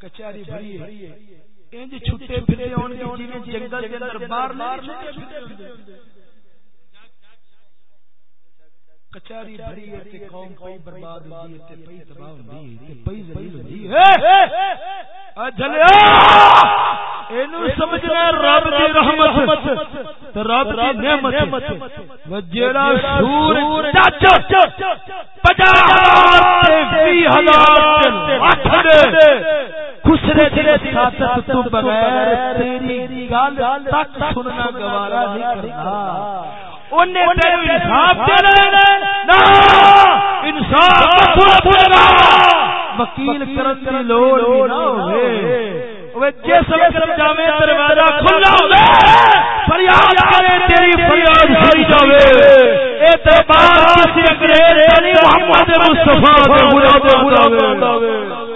کچہری بھری چھٹے پھرے ہون گے جی جنگل کے اندر باہر کچاری بھری ہے تے قوم پئی برباد ہوندی ہے، تے پئی تباہ ہوندی ہے، تے پئی ذلیل ہوندی ہے۔ اے جھلیا! اینو سمجھنا رب دی رحمت، تے رب دی نعمت۔ و جیڑا سور چچ 50 تے 20000 تے 8 دے۔ خسرے دی ساتھ تو بغیر تیری گل تک سننا گوارا نہیں کرنا۔ وکیل کرن دی لوڑ نہ ہوے جس وقت جاوے دروازہ کھلا ہوے فریاد کرے تیری فریاد سنی جاوے اے دربار کسی انگریز نہیں محمد مصطفی دے مراد ہوے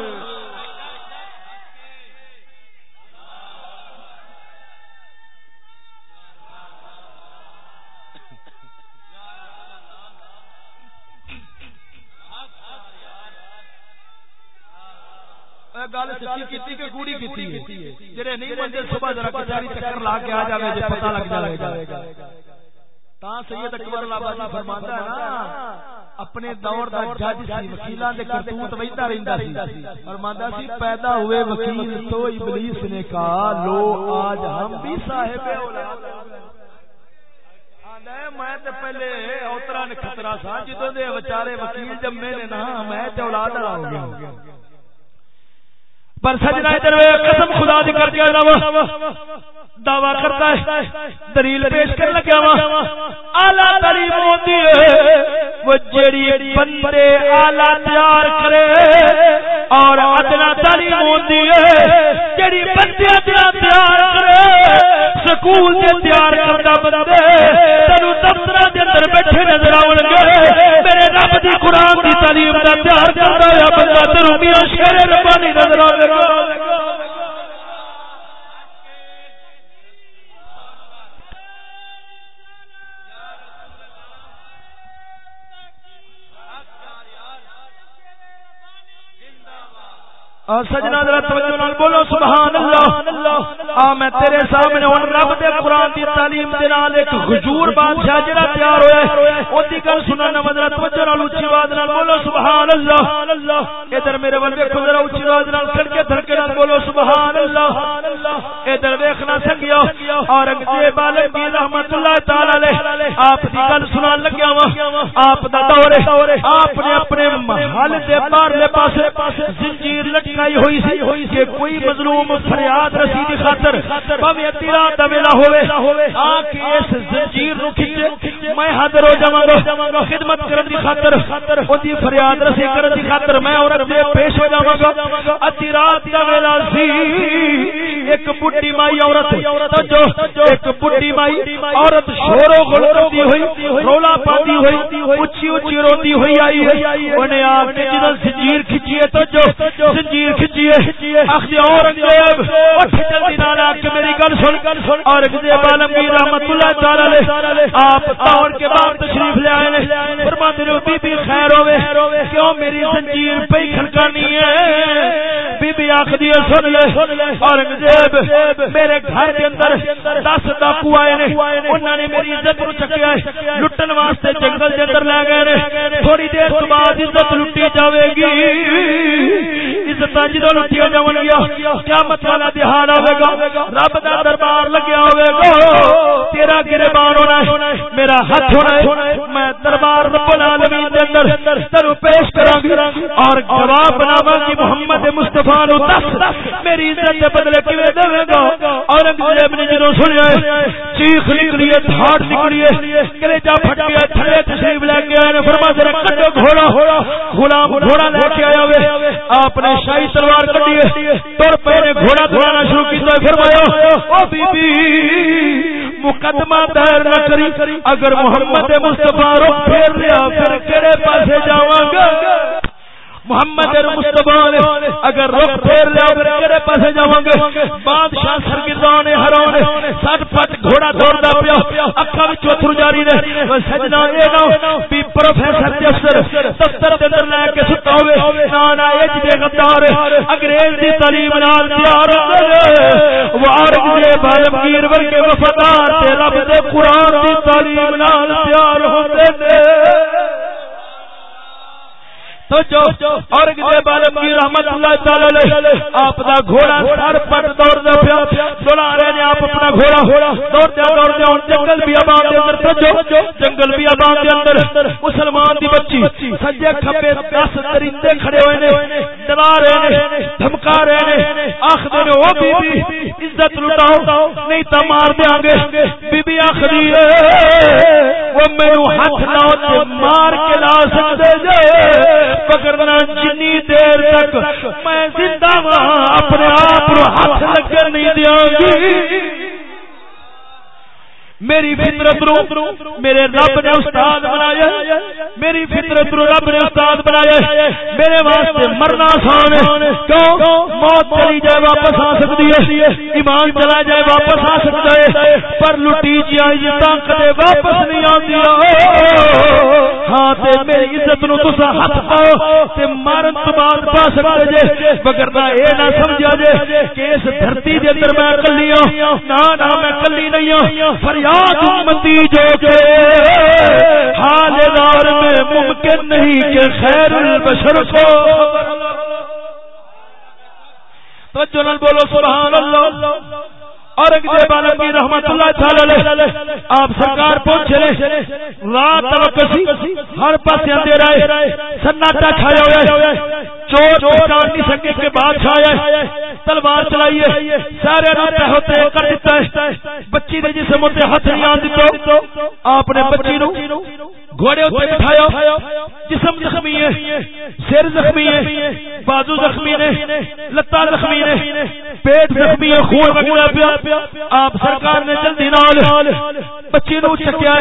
سچی کیتی کہ کوڑی کیتی جڑے نہیں منتے صبح ذرا کچاری چکر لا کے آ جاوے جے پتہ لگ جائے گا۔ تا سید اکبر آبادی فرماندا ہے نا اپنے دور دا جج سی وکیلاں دے کرتوت ویندا رہندا سی۔ فرماندا سی۔ پیدا ہوئے وکیل تو ابلیس نے کہا لو آج ہم بھی صاحب اولاد میں تے پہلے اوترا خطرہ سا جدوں دے بیچارے وکیل جمے نے نا میں تے اولاد ہو گیا پر سجنا قسم خدا دی کر کے دعوی کرتا ہے، دلیل پیش کر لگا وا اعلی تعلیم ہوتی ہے، وہ جڑی بندے اعلی تیار کرے اور ادنا تعلیم ہوتی ہے۔ جڑی بندے ادنا تیار کرے، سکول دے تیار کردا بندے تینو دفتر دے اندر بیٹھے نظر آون گے میرے رب دی قران دی تعلیم دا تیار کردا ہے بندہ تینو میاں شیر ربانی نظر آوے گا سجنا ذرا توجہ نال بولو سبحان اللہ آ، میں تیرے سامنے ہن رب دے قران دی تعلیم دے نال ایک حضور بادشاہ جڑا تیار ہویا ہے او دی گل سنن ذرا توجہ نال اونچی آواز نال بولو سبحان اللہ ادھر میرے ول ویکھو ذرا اونچی آواز نال کھڑ کے دھڑکے نال بولو سبحان اللہ ادھر ویکھنا سنگیا اورنگزیب عالم دی رحمت اللہ تعالی علیہ، آپ دی گل سنان لگیا وا آپ دا دور ہے، آپ نے اپنے محل دے پارلے پاسے زنجیر لٹکی لڑائی ہوئی سی کہ کوئی مظلوم فریاد رسی دی خاطر بھویں ادی رات دا ویلا ہوے آ کے اس زنجیر نو کھچے، میں حاضر ہو جاواں گا، خدمت کرن دی خاطر، او دی فریاد رسی کرن دی خاطر میں عورت دے پیش ہو جاواں گا۔ ادی رات دا ویلا سی، ایک بڈھی مائی عورت جو ایک بڈھی مائی عورت شور و غل کرتی ہوئی، رولا پاتی ہوئی، اونچی اونچی روتی ہوئی آئی ہے۔ اونے آ کے جدوں زنجیر کھچی ہے تو جو زنجیر کھچیے اورنگزیب اٹھ جلدی نال کے میری گل سن۔ اورنگزیب عالمگیر رحمت اللہ تعالی آپ طور کے بعد تشریف لے آئے نے فرماتے بی بی خیر ہوے کیوں میری زنجیر پہ کھڑکانی ہے؟ بی بی آخدی سن لے۔ اورنگزیب میرے گھر کے اندر دس ڈاکو آئے نے انہوں نے میری عزت نو چکیا ہے۔ لٹن واسطے جنگل کے اندر لے گئے نے، تھوڑی دیر بعد عزت لٹی جاوے گی۔ عزت جدو لٹیا جان گیا قیامت والا دہاڑ آئے گا رب کا دربار لگیا ہوئے گا تیرا گربان ہونا ہے میرا ہاتھ ہونا ہے میں دربار رب العالمین دے اندر تینو پیش کراں گی اور گواہ بناواں گی محمد مصطفی نو دس میری عزت دے بدلے کیویں دے گا اور انگریز نے جدو سنیا چیخ نکلی ہے دھاڑ نکلی ہے کلیجا پھٹ گیا تھلے تشریف لے کے آئے فرما ذرا کٹو گھوڑا غلام گھوڑا لے کے آیا ہوئے آپ نے شاہی تلوار کٹی تر پہ نے گھوڑا دوڑانا شروع کیا فرمایا، او بی بی مقدمہ دائر نہ کری، اگر محمد مصطفیٰ رخ پھیر لیا، پھر کہڑے پاسے جاواں گا؟ محمد مصطفی اگر رخ پھیر لیا پھر کہڑے پاسے جاواں گے۔ بادشاہ سرگردان حرام سٹ پٹ گھوڑا دوڑدا پیا۔ اکھاں وچ اتھر جاری نے۔ سجنا اے نہ بھی پروفیسر دے افسر دفتر دے اندر لے کے ستا ہوے نانا اج دے غدار انگریز دی تعلیم نال تیار ہوندے وہ اورنگزیب عالمگیر ورگے وفادار تے رب دے قران دی تعلیم نال تیار ہوندے نے رحمت اللہ تعالی آپ دا گھوڑا سر پیا سنا رہے نے آپ اپنا گھوڑا ہن جنگل بھی آباد دے اندر سجو جنگل بھی آباد دے اندر مسلمان دی بچی سجے کھبے 10 درندے کھڑے ہوئے نے ڈرا رہے نے دھمکا رہے نے آکھدے نے او بی بی عزت لٹاؤ نہیں تا مار دیاں گے۔ بی بی وہ مینوں ہاتھ تے مار کے لا سکدے جے۔ پکڑنا جنی دیر تک میں زندہ اپنے آپ ہاتھ لگن نہیں دیا گی۔ میری فطرت رو میرے رب نے استاد بنایا میری فطرت رو رب نے استاد بنایا میرے واسطے مرنا آسان ہے. کیوں؟ موت چلی جائے واپس آ سکتی ہے. ایمان چلا جائے واپس آ سکتا ہے. پر لٹی جائے طاقت واپس نہیں آتی ہاں تے میری عزت نو تسا ہاتھ پاؤ تے مارن تو بعد پا سکتے جے. وگرنا اے نہ سمجھا جے کہ اس دھرتی دے اندر میں کلی ہوں. نہ نہ میں کلی نہیں ہوں. فریاد یاد امتی جو کہ حال دار میں ممکن نہیں کہ خیر البشر کو۔ توجہ جنل بولو سبحان اللہ۔ اورنگزیب عالمگیر رحمت اللہ تعالی علیہ آپ سرکار پہنچے رات کسی، ہر پاس اندھیرا ہے، سناٹا چھایا ہوا ہے، چور پہچان نہیں سکے کے بعد چھایا تلوار چلائیے سارے روتے ہوتے کر دیتا ہے، بچی نے جسم ہوتے ہاتھ نہیں آن دیتا، آپ نے بچی نو گھوڑے اتنے بٹھایا، جسم زخمی ہے، سر زخمی ہے، بازو زخمی نے لتا زخمی نے، پیٹ زخمی ہے، خون وغیرہ پیا۔ آپ سرکار نے جلدی نال بچی نو چکیا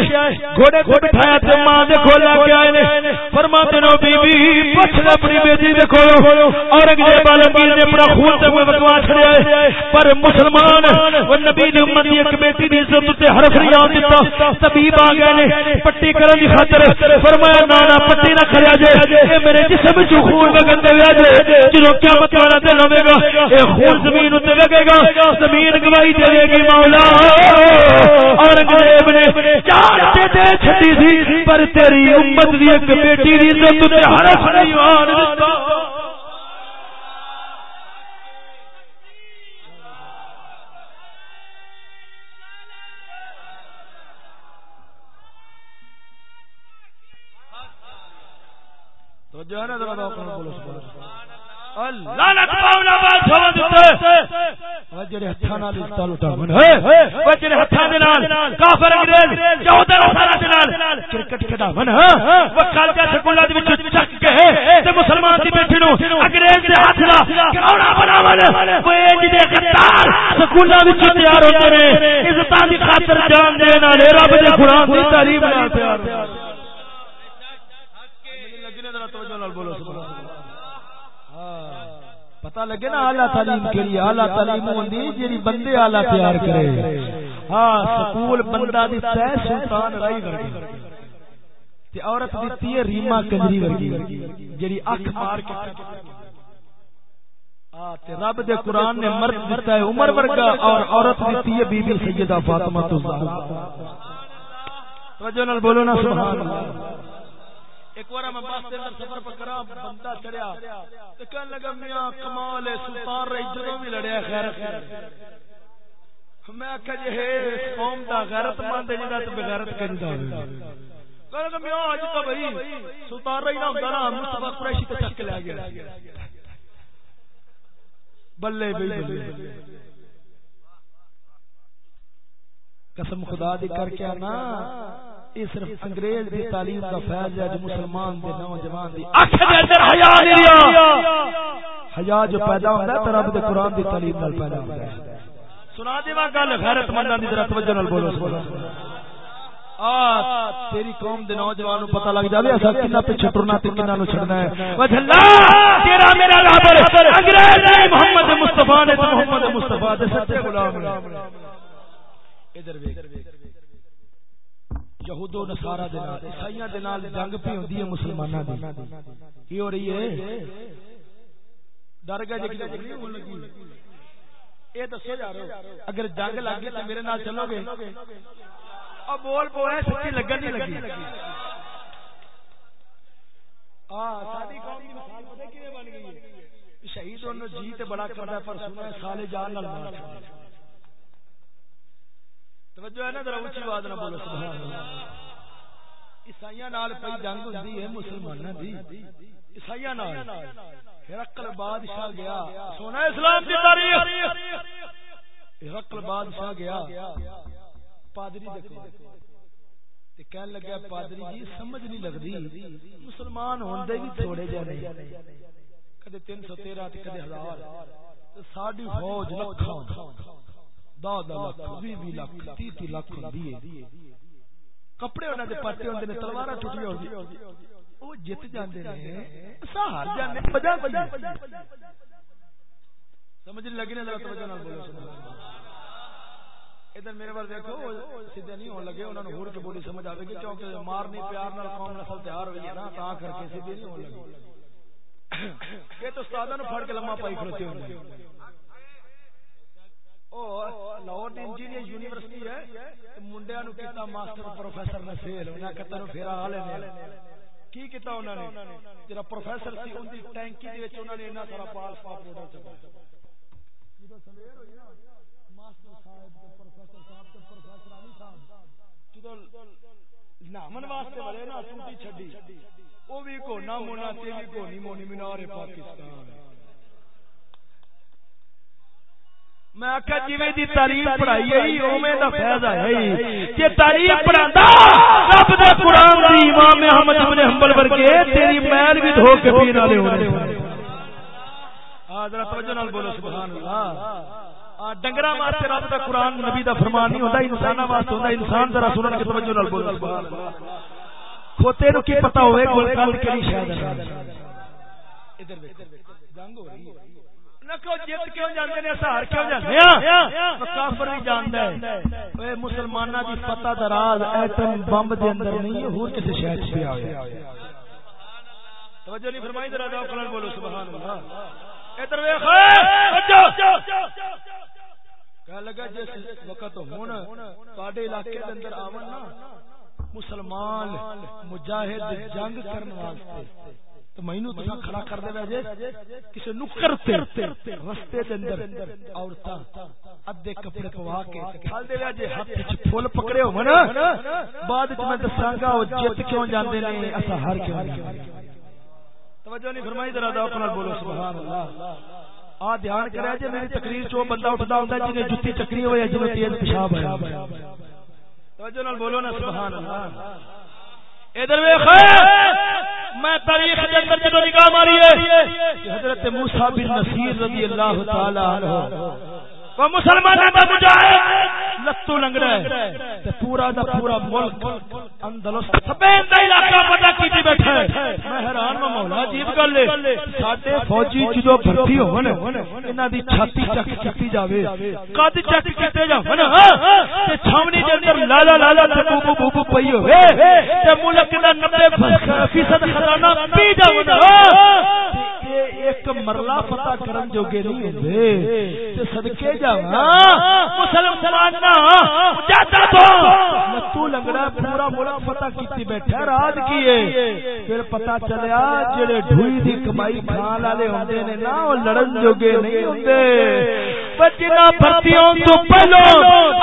گھوڑے کو بٹھایا تے ماں دے کھولا کے آئے نے۔ فرما نو بی بی پوچھ لے اپنی بیٹی دے کھولو اورنگزیب عالمگیر نے اپنا خون تے کوئی بکوا چھڑیا ہے، پر مسلمان وہ نبی دی امت دی ایک بیٹی دی عزت تے حرف نہیں آن دیتا طبیب آ گئے نے، پٹی کرن دی خاطر فرمایا نانا پٹی نہ کریا جے، اے میرے جسم وچ خون وگن دے ویا جے۔ جدوں قیامت والا دن ہوے گا، اے خون زمین تے وگے گا، زمین گواہی دے گی مولا۔ اورنگزیب نے چار دے چھٹی سی پر تیری امت دی ایک بیٹی دی عزت تے حرف نہیں آن دیتا۔ تو جو ہے نا ذرا بولو سبحان لعنت پاونا دتے جڑے ہتھاں نال او جڑے ہتھاں دے نال کافر انگریز چودہ دے نال کرکٹ او کل دے وچ چک کے تے مسلمان دی نو، انگریز دے دا بناون۔ او انج جی دے غدار وچ تیار ہوندے نے، عزتاں دی خاطر جان رب دے قران دی تعلیم نال تیار لگنے ذرا توجہ نال بولو سبحان اللہ پتہ لگے نا اعلی تعلیم کے لیے اعلی تعلیم ہوندی جیڑی بندے اعلی تیار کرے۔ ہاں سکول بندہ دی تے سلطان رائی ورگی۔ تے عورت دتی ہے ریما کنجری ورگی۔ جیڑی اکھ مار کے تے رب دے قرآن نے مرد دیتا ہے عمر ورگا اور عورت دیتی ہے بی بی سیدہ فاطمہ الزہرا توجہ نال بولو نا سبحان اللہ۔ ایک بار میں بس اندر سفر پر کرا، بندہ چڑھیا تے کہن لگا، میاں کمال ہے، سلطان رہی، جدوں بھی لڑیا خیر خیر میں آکھا جی ہے قوم دا غیرت مند ہے جڑا تے بغیرت کردا ہوے کہن لگا، میاں اج تو بھائی، سلطان رہی نہ ہوندا نا مصطفی قریشی تے چک لے گیا۔ بلے، بھائی، بلے۔ قسم خدا دی کر کے نا یہ صرف انگریز دی تعلیم کا فیض ہے جو مسلمان دے نوجوان دی اکھ دے اندر حیا نہیں حیا جو پیدا ہوندا ہے رب دے قران دی تعلیم نال پیدا ہوندا ہے۔ سنا دیواں گل، غیرت منداں دی ذرا توجہ نال بولو۔ سبحان اللہ آ، تیری قوم دے نوجوان نو پتہ لگ جاوے اسا کنا پیچھے ٹرنا تے کنا نو چھڑنا ہے۔ وجھلا تیرا میرا رابر انگریز نہیں محمد مصطفی نے محمد مصطفی دے سچے غلام ادھر ویکھ۔ یہودو نصارا دے نال، عیسائیاں دے نال جنگ پی ہوندی ہے مسلماناں دی۔ کی ہو رہی ہے؟ ڈر گئے جے کہ ہون لگی اے دسو یار اگر جنگ لگ گئی تے میرے نال چلو گے۔ او بول بول سچی لگن نہیں لگی۔ ہاں ساری قوم دی مثال پتہ کیویں بن گئی ہے؟ شہید انہوں جی تے بڑا کردا پر سنا سالے جان نال مار چھڑے توجہ ہے نا ذرا اونچی آواز نہ بولو، سبحان اللہ۔ عیسائیاں نال پئی جنگ ہوندی ہے، مسلماناں دی۔ عیسائیاں نال۔ ہرقل بادشاہ گیا۔ سونا اسلام دی تاریخ۔ ہرقل بادشاہ گیا۔ پادری دیکھو۔ تے کہن لگا پادری جی سمجھ نہیں لگدی۔ مسلمان ہوندے بھی تھوڑے جے نہیں کدے 313 تے کدے 1000 ساڈی فوج لکھاں۔ کپڑے تلوار جیت جانے سمجھ لگی نا ادھر میرے بار دیکھو سیدھے نہیں ہونے لگے انہوں ہور کے بولی سمجھ گی، کیونکہ پیار نال قوم نسل تیار ہوئی ہے نا، تا کر کے سیدھے نہیں لگے۔ یہ تو پھڑ کے پائی کھڑوتے ہوئے لاہور انجینئر یونیورسٹی ہے منڈیا نو کیتا ماسٹر پروفیسر نے فیل انہاں کہ تینو پھیرا حال ہے کی کیتا انہاں نے؟ جڑا پروفیسر سی اون دی ٹینکی دے وچ انہاں نے اتنا سارا پال پاپ پاؤڈر چپا جدو سویر ہوئی نا ماسٹر صاحب تے پروفیسر صاحب تے پروفیسر علی صاحب۔ جدو نامن واسطے والے نا ٹوٹی چھڈی۔ او بھی کو نہ مونا، تے بھی کو نہیں مونی مینار پاکستان۔ میں آخیا جی دی تعلیم پڑھائی ہے اوویں دا فیض ہے کہ تعلیم پڑھاندا رب دے قران دی امام احمد ابن حنبل ورگے تیری میل بھی دھو کے پین والے ہونے۔ حضرت توجہ نال بولو سبحان اللہ۔ ڈنگرا واسطے رب دا قران نبی دا فرمان نہیں ہوندا انساناں واسطے ہوندا انسان ذرا سنن کے توجہ نال بولو۔ سبحان اللہ کھوتے نو کی پتہ ہوے گل کل کیڑی شاید ادھر دیکھو جنگ ہو رہی ہے۔ مسلمان کی فتح دراز ایٹم بمب دے اندر نہیں ہور کسی شہر سے آیا توجہ نہیں فرمائی ذرا ذوق نال بولو سبحان اللہ ادھر ویکھ۔ کہ لگا جس وقت ہن تواڈے علاقے دے اندر آون نا مسلمان مجاہد جنگ کرنے واسطے۔ تو مینو تسا کھڑا کر دے وجے کسے نکر تے رستے دے اندر عورتاں ادھے کپڑے پوا کے کھال دے وجے ہاتھ وچ پھول پکڑے ہو نا، بعد وچ میں دساں گا او جت کیوں جاندے نے اسا ہر کیوں توجہ نہیں فرمائی، ذرا ذوق نال بولو، سبحان اللہ۔ آ دھیان کرے جے، میری تقریر چوں بندہ اٹھدا ہوندا جنے جُتی چکری ہوئے جنے تیز پیشاب ہے توجہ نال بولو نا، سبحان اللہ۔ ادھر ویکھ۔ میں تاریخ کے اندر جدو نگاہ ماری ہے حضرت موسی بن نصیر رضی اللہ تعالی عنہ۔ وہ مسلمانوں کا مجاہد لتو لنگڑا رہا ہے پورا دا پورا ملک اندلس سپین دا علاقہ پتہ کیتی بیٹھا ہے؟ میں حیران میں مولا عجیب گل ہے۔ ساڈے فوجی جدو بھرتی ہون، انہاں دی چھاتی چک کیتی جاوے۔ قد چک کیتے جاون ہاں؟ تے چھاونی دے اندر لالا لالا تے بو بو بو پئی ہوے تے ملک دا 90% خزانہ پی جاون ہاں؟ ایک مرلہ پتہ کرن جوگے نہیں ہوندے تے صدکے جا مسلمان ہاں، تو۔ لنگڑا پورا ملک فتح کیتی بیٹھا راج کیے پھر پتا چلیا جڑے ڈھوئی دی کمائی کھان والے ہوندے نے نا او لڑن جوگے نہیں ہوندے۔ بچنا بھرتیوں تو پہلو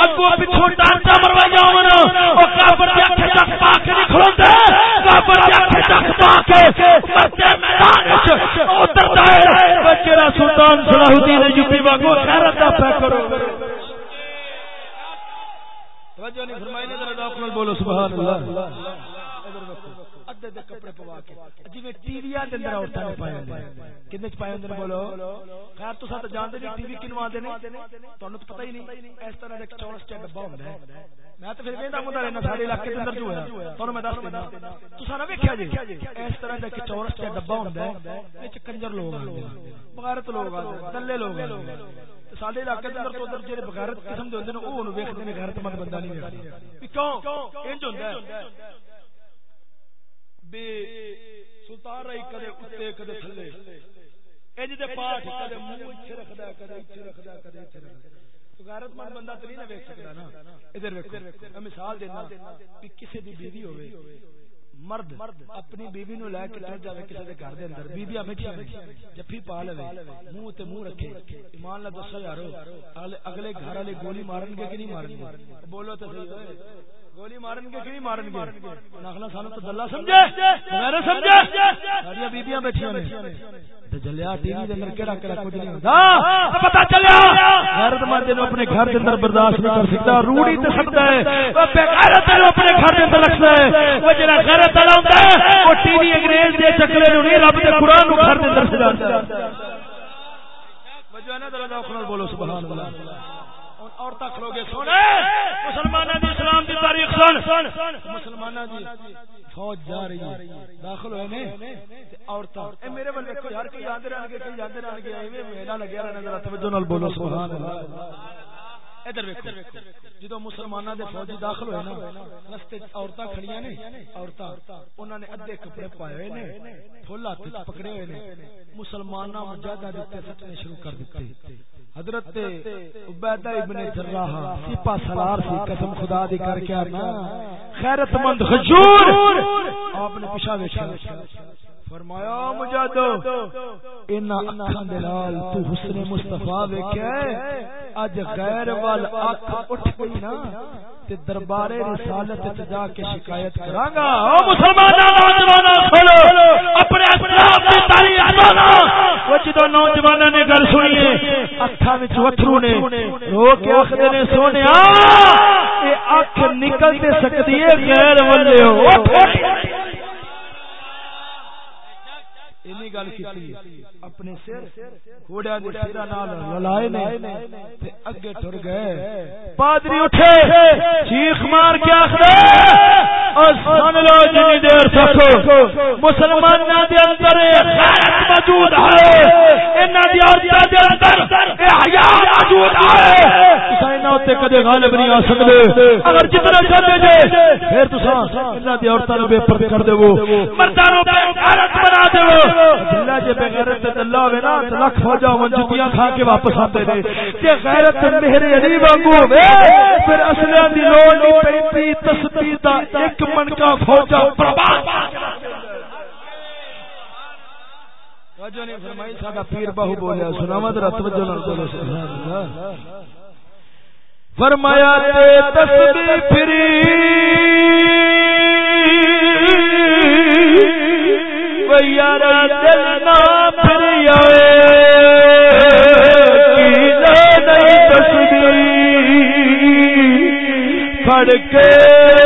اگو پچھو ڈانٹا مروا جاون۔ او کافر دے اکھے تک پا کے نہیں کھلوندے۔ کافر دے اکھے تک پا کے مرتے میدان وچ اتردا ہے۔ بچنا سلطان صلاح الدین ایوبی واگو خیرت دا پہ کرو توجہ نہیں فرمائی نے، ذرا ڈاک بولو، سبحان اللہ۔ ادھے دے کپڑے پوا کے۔ جویں ٹی وی دے اندر عورتاں نے پائے ہوندے کنے چ پائے ہوندے بولو؟ خیر، تساں تے جاندے نہیں جی، ٹی وی کینو آندے نے؟ تانوں تے پتہ ہی نہیں۔ اس طرح ایک چورس چا ڈبا ہوندا ہے۔ میں تے پھر ویندا ہوندا رہنا سارے علاقے دے اندر جو ہے تانوں میں دس دینا۔ تساں نہ ویکھیا جی اس طرح دا ایک چورس چا ڈبا ہوندا ہے، وچ کنجر لوگ آندے بغیرت لوگ آندے دلے لوگ آندے سارے علاقے کے اندر ادھر جہاں بغیرت قسم کے ہوتے ہیں وہ ویکتے ہیں غیرت مند بندہ نہیں ویکتے کیوں؟ انج ہوتا ہے۔ بے سلطان رہی کدے اتنے کدے تھلے۔ انج دے پاٹ کدے منہ ایتھے رکھدا کدے ایتھے رکھدا کدے ایتھے رکھدا غیرت مند بندہ تو نہیں ویکھ سکدا نا۔ ادھر ویکھو، میں مثال دینا کہ کسی دی بیوی ہوے مرد اپنی بیوی نو لے کے چل جائے کسی گھر دے اندر، بیوی ہمیں کیا جفی پا لے منہ تے منہ رکھے، ایمان نال دسو یارو اگلے گھر والے گولی مارن گے کہ نہیں مارن گے بولو تے صحیح گولی مارن گے کہ نہیں مارن گے؟ نخلا سانو تو دلہ سمجھے؟ میرے سمجھے؟ ساری بیبییاں بیٹھیاں نے۔ تے جلیا ٹی وی دے اندر کیڑا کیڑا کچھ نہیں ہوندا پتہ چلیا۔ غیرت مند نو اپنے گھر دے اندر برداشت نہیں کر سکتا روڑی تے سکتا ہے۔ او بے غیرت نو اپنے گھر دے اندر رکھدا ہے۔ او جڑا غیرت والا ہوندا ہے او ٹی وی انگریز دے چکلے نو نہیں رب دے قران نو گھر دے اندر سجاتا ہے۔ وجہ نہ دل بولو سبحان اللہ۔ عورتیں کھلو گے سونے۔ سن۔ مسلمانوں دی فوج جا رہی ہے۔ داخل ہوئے نے عورتاں۔ اے میرے ول دیکھو یار کئی آندے رہن گے کئی جاندے رہن گے؟ ایویں میلہ لگیا رہنا، ذرا توجہ نال بولو، سبحان اللہ۔ ادھر ویکھو۔ جدو مسلمانوں دے فوجی داخل ہوئے نا رستے عورتاں کھڑیاں نے عورتاں انہاں نے ادھے کپڑے پائے ہوئے نے پھول ہاتھ پکڑے ہوئے نے مسلماناں مجاہدہ دے سٹنے شروع کر دتے حضرت عبیدہ ابن جراح سپا سلار سی قسم خدا دی کر کے انا خیرت مند حضور آپ نے پیچھے ویکھا فرمایا مجادو ان اکھاں دے نال تو حسن مصطفی ویکھیا اج غیر وال اکھ اٹھ گئی نا تے دربار رسالت تے جا کے شکایت کراں گا۔ او مسلماناں نوجواناں کھولو۔ اپنے اسلام دی تاریخ سنو او جدو نوجواناں نے گل سنی ہے اکھاں وچ وتھرو نے۔ رو کے آکھدے نے سونیا اے اکھ نکل تے سکدی ہے غیر والے اٹھ اینی گل کیتی۔ اپنے سر گھوڑا دے سرا نال للائے نے تے اگے ٹر گئے۔ پادری اٹھے، چیخ مار کے آکھدے او سن لو جنی دیر تک مسلماناں دے اندر غیرت موجود ہے۔ انہاں دی عورتاں دے اندر اے حیا موجود ہے۔ تساں نہ تے کدے غالب نہیں آ سکدے۔ اگر جتنا چاہتے جے، پھر تساں انہاں دی عورتاں نو بے پردہ کر دیو مرداں نو بے غیرت بنا دیو جلا جے بغیرت تے اللہ ہوے نا تے لکھ فوجا من جتیاں کھا کے واپس آتے نے تے غیرت میرے علی وانگو ہوے پھر اصلیاں دی لوڑ نہیں پیندی تسبیح دا ایک من کا فوجا برباد۔ توجہ نہیں فرمائی، ساڈا پیر باہو بولیا، سناواں توجہ نال بولو۔ سبحان اللہ فرمایا تے تسبیح پھری۔ پیارا چلنا پھر آئے نہیں پڑ کے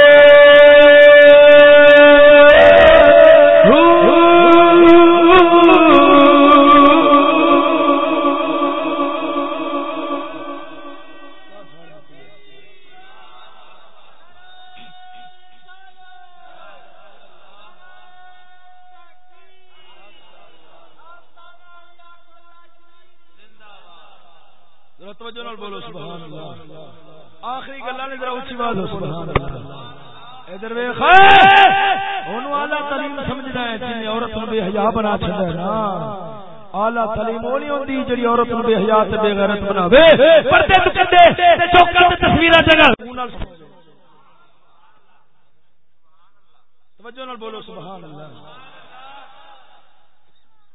ہوندی جڑی عورت بے حیا تے بے غیرت بناوے۔ پردے تو کڈے تے چوکا تے تصویراں جگہ۔ توجہ نال بولو، سبحان اللہ۔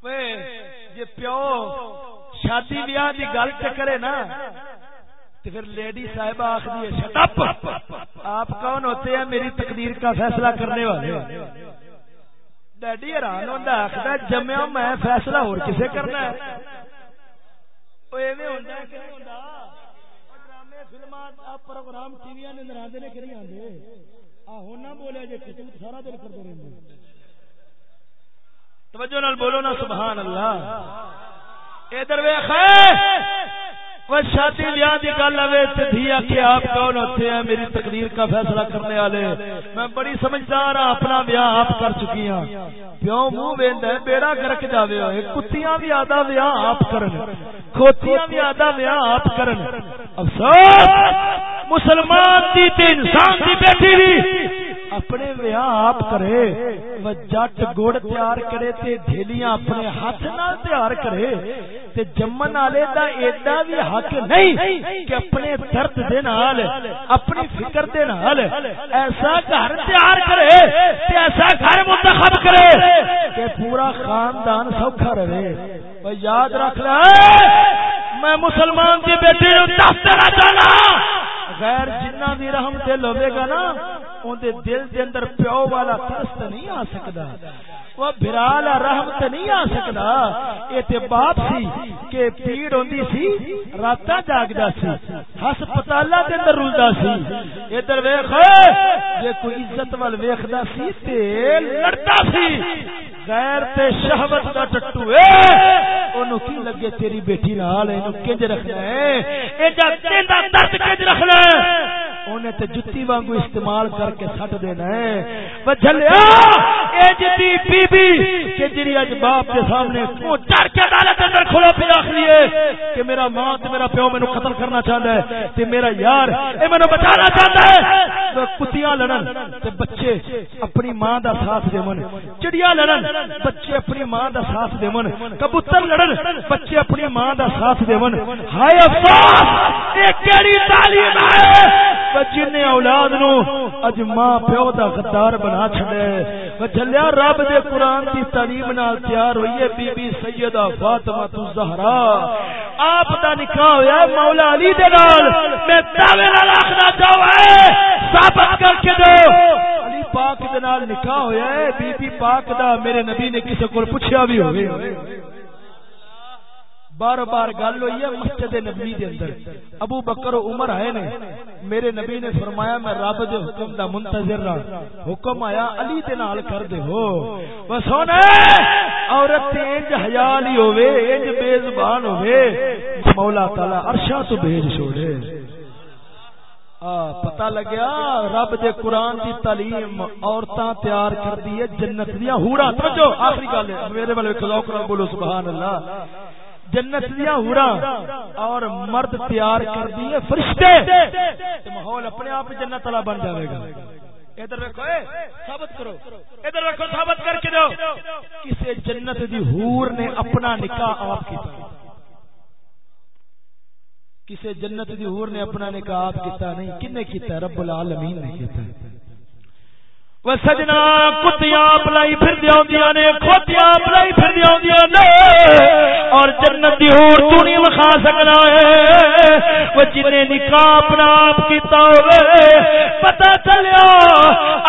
وے، جے پیو شادی بیاہ دی گل چکرے نا تو پھر لیڈی صاحبہ آخری ہے شٹپ آپ کون ہوتے ہیں؟ میری تقدیر کا فیصلہ کرنے والے۔ ڈیڈی حیران ہوتا آخر جمیا میں فیصلہ اور کسے کرنا ہے؟ پروگرام ٹی وی نے کری آدھے ہونا بولے جی سارا دن کرتے رہتے توجہ نال بولو نا سبحان اللہ ادھر ویخ وہ شادی بیاہ کی گل آئے دیا کہ آپ کون ہوتے ہیں میری تقدیر کا فیصلہ کرنے والے میں بڑی سمجھدار ہوں اپنا بیاہ آپ کر چکی ہوں پیو منہ ویند ہے بیڑا گرک جاوے ہوئے کتیاں بھی آدھا بیاہ آپ کرن کھوتیاں بھی آدھا بیاہ آپ کرن افسوس مسلمان دی تے انسان دی بیٹھی بھی اپنے ویاہ آپ کرے و جٹ گوڑ تیار کرے تے ڈھیلیاں اپنے ہاتھ نال تیار کرے، تے جمن والے دا ایڈا بھی حق نہیں کہ اپنے درد دے نال، اپنی فکر دے نال ایسا گھر تیار کرے، تے ایسا گھر منتخب کرے کہ پورا خاندان سوکھا رہے۔ و یاد رکھ لے، میں مسلمان دی بیٹی نو دس دینا چاہنا غیر جنہ بھی رحم دل ہوئے گا نا، اون دے دل دے اندر پیو والا ترس نہیں آ سکدا وہ بھرالا رحم تے نہیں آ سکدا اے تے باپ سی کہ پیڑ ہوندی سی راتا جاگدا سی، ہسپتالاں دے اندر رلدا سی۔ ادھر ویکھ، جے کوئی عزت ول ویکھدا سی تے لڑدا سی۔ غیر تے شہوت دا ٹٹو، اے، اونوں کی لگے تیری بیٹی نال، اینو کنج رکھنا ہے۔ اے جا تیندا درد کنج رکھنا ہے۔ انہیں تے جتی وانگو استعمال کر کے سٹ دینا ہے۔ وہ جھلیا! اے جتی بی بی کہ جڑی اج باپ کے سامنے کو ڈر کے عدالت اندر کھلو پہ رکھ لیے کہ میرا ماں تے میرا پیو مینوں قتل کرنا چاہندا ہے تے میرا یار اے مینوں بچانا چاہندا ہے۔ تو کتیاں لڑن تے بچے اپنی ماں دا ساتھ دیون۔ چڑیا لڑن بچے اپنی ماں دا ساتھ دیون۔ کبوتر لڑن بچے اپنی ماں دا ساتھ دیون۔ ہائے افسوس! اے کیڑی تعلیم ہے! جن اولاد نو اج ماں پیو دا غدار بنا چھڑے چلیا رب دے قرآن دی تعلیم نال تیار ہوئی ہے، بی بی سیدہ فاطمہ الزہرا آپ دا نکاح ہویا مولا علی دے نال۔ میں دعوے نال آخنا چاہوں ثابت کر کے دو۔ علی پاک دے نال نکاح ہویا ہے، بی بی پاک دا میرے نبی نے کسے کول پوچھیا بھی ہوئے۔ بار بار گل ہوئی ہے مسجد نبی دے اندر۔ ابو بکر و عمر آئے نے۔ میرے نبی نے فرمایا، میں رب دے حکم دا منتظر رہا حکم آیا، علی دے نال کر دے ہو۔ بس ہونے عورت تے انج حیال ہی ہوئے انج بے زبان ہوئے مولا تعالی عرشاں تو بھیج چھوڑے۔ پتا لگیا، رب دے قرآن دی تعلیم عورتاں تیار کر دی ہے، جنت دیا ہورا۔ توجہ، آخری گل ہے۔ میرے والے کلاو بولو، سبحان اللہ۔ جنت دیا ہورا اور مرد تیار کر دیے فرشتے۔ ماحول اپنے آپ جنت والا بن جائے گا۔ ادھر رکھو ثابت کرو۔ ادھر رکھو، ثابت کر کے دو۔ کسی جنت دی ہور نے اپنا نکاح آپ کیتا۔ کسی جنت دی ہور نے اپنا نکاح آپ کیتا نہیں۔ کنے کیتا؟ رب العالمین نے کیتا۔ ہے وہ سجنا کتیاں پلائی پھر دیا نے کھوتیاں پلائی پھر دیا نے اور جنت دی ہور تو نہیں وکھا سکنا ہے وہ جنہیں نکاح اپنا آپ کیتا ہوئے پتہ چلیا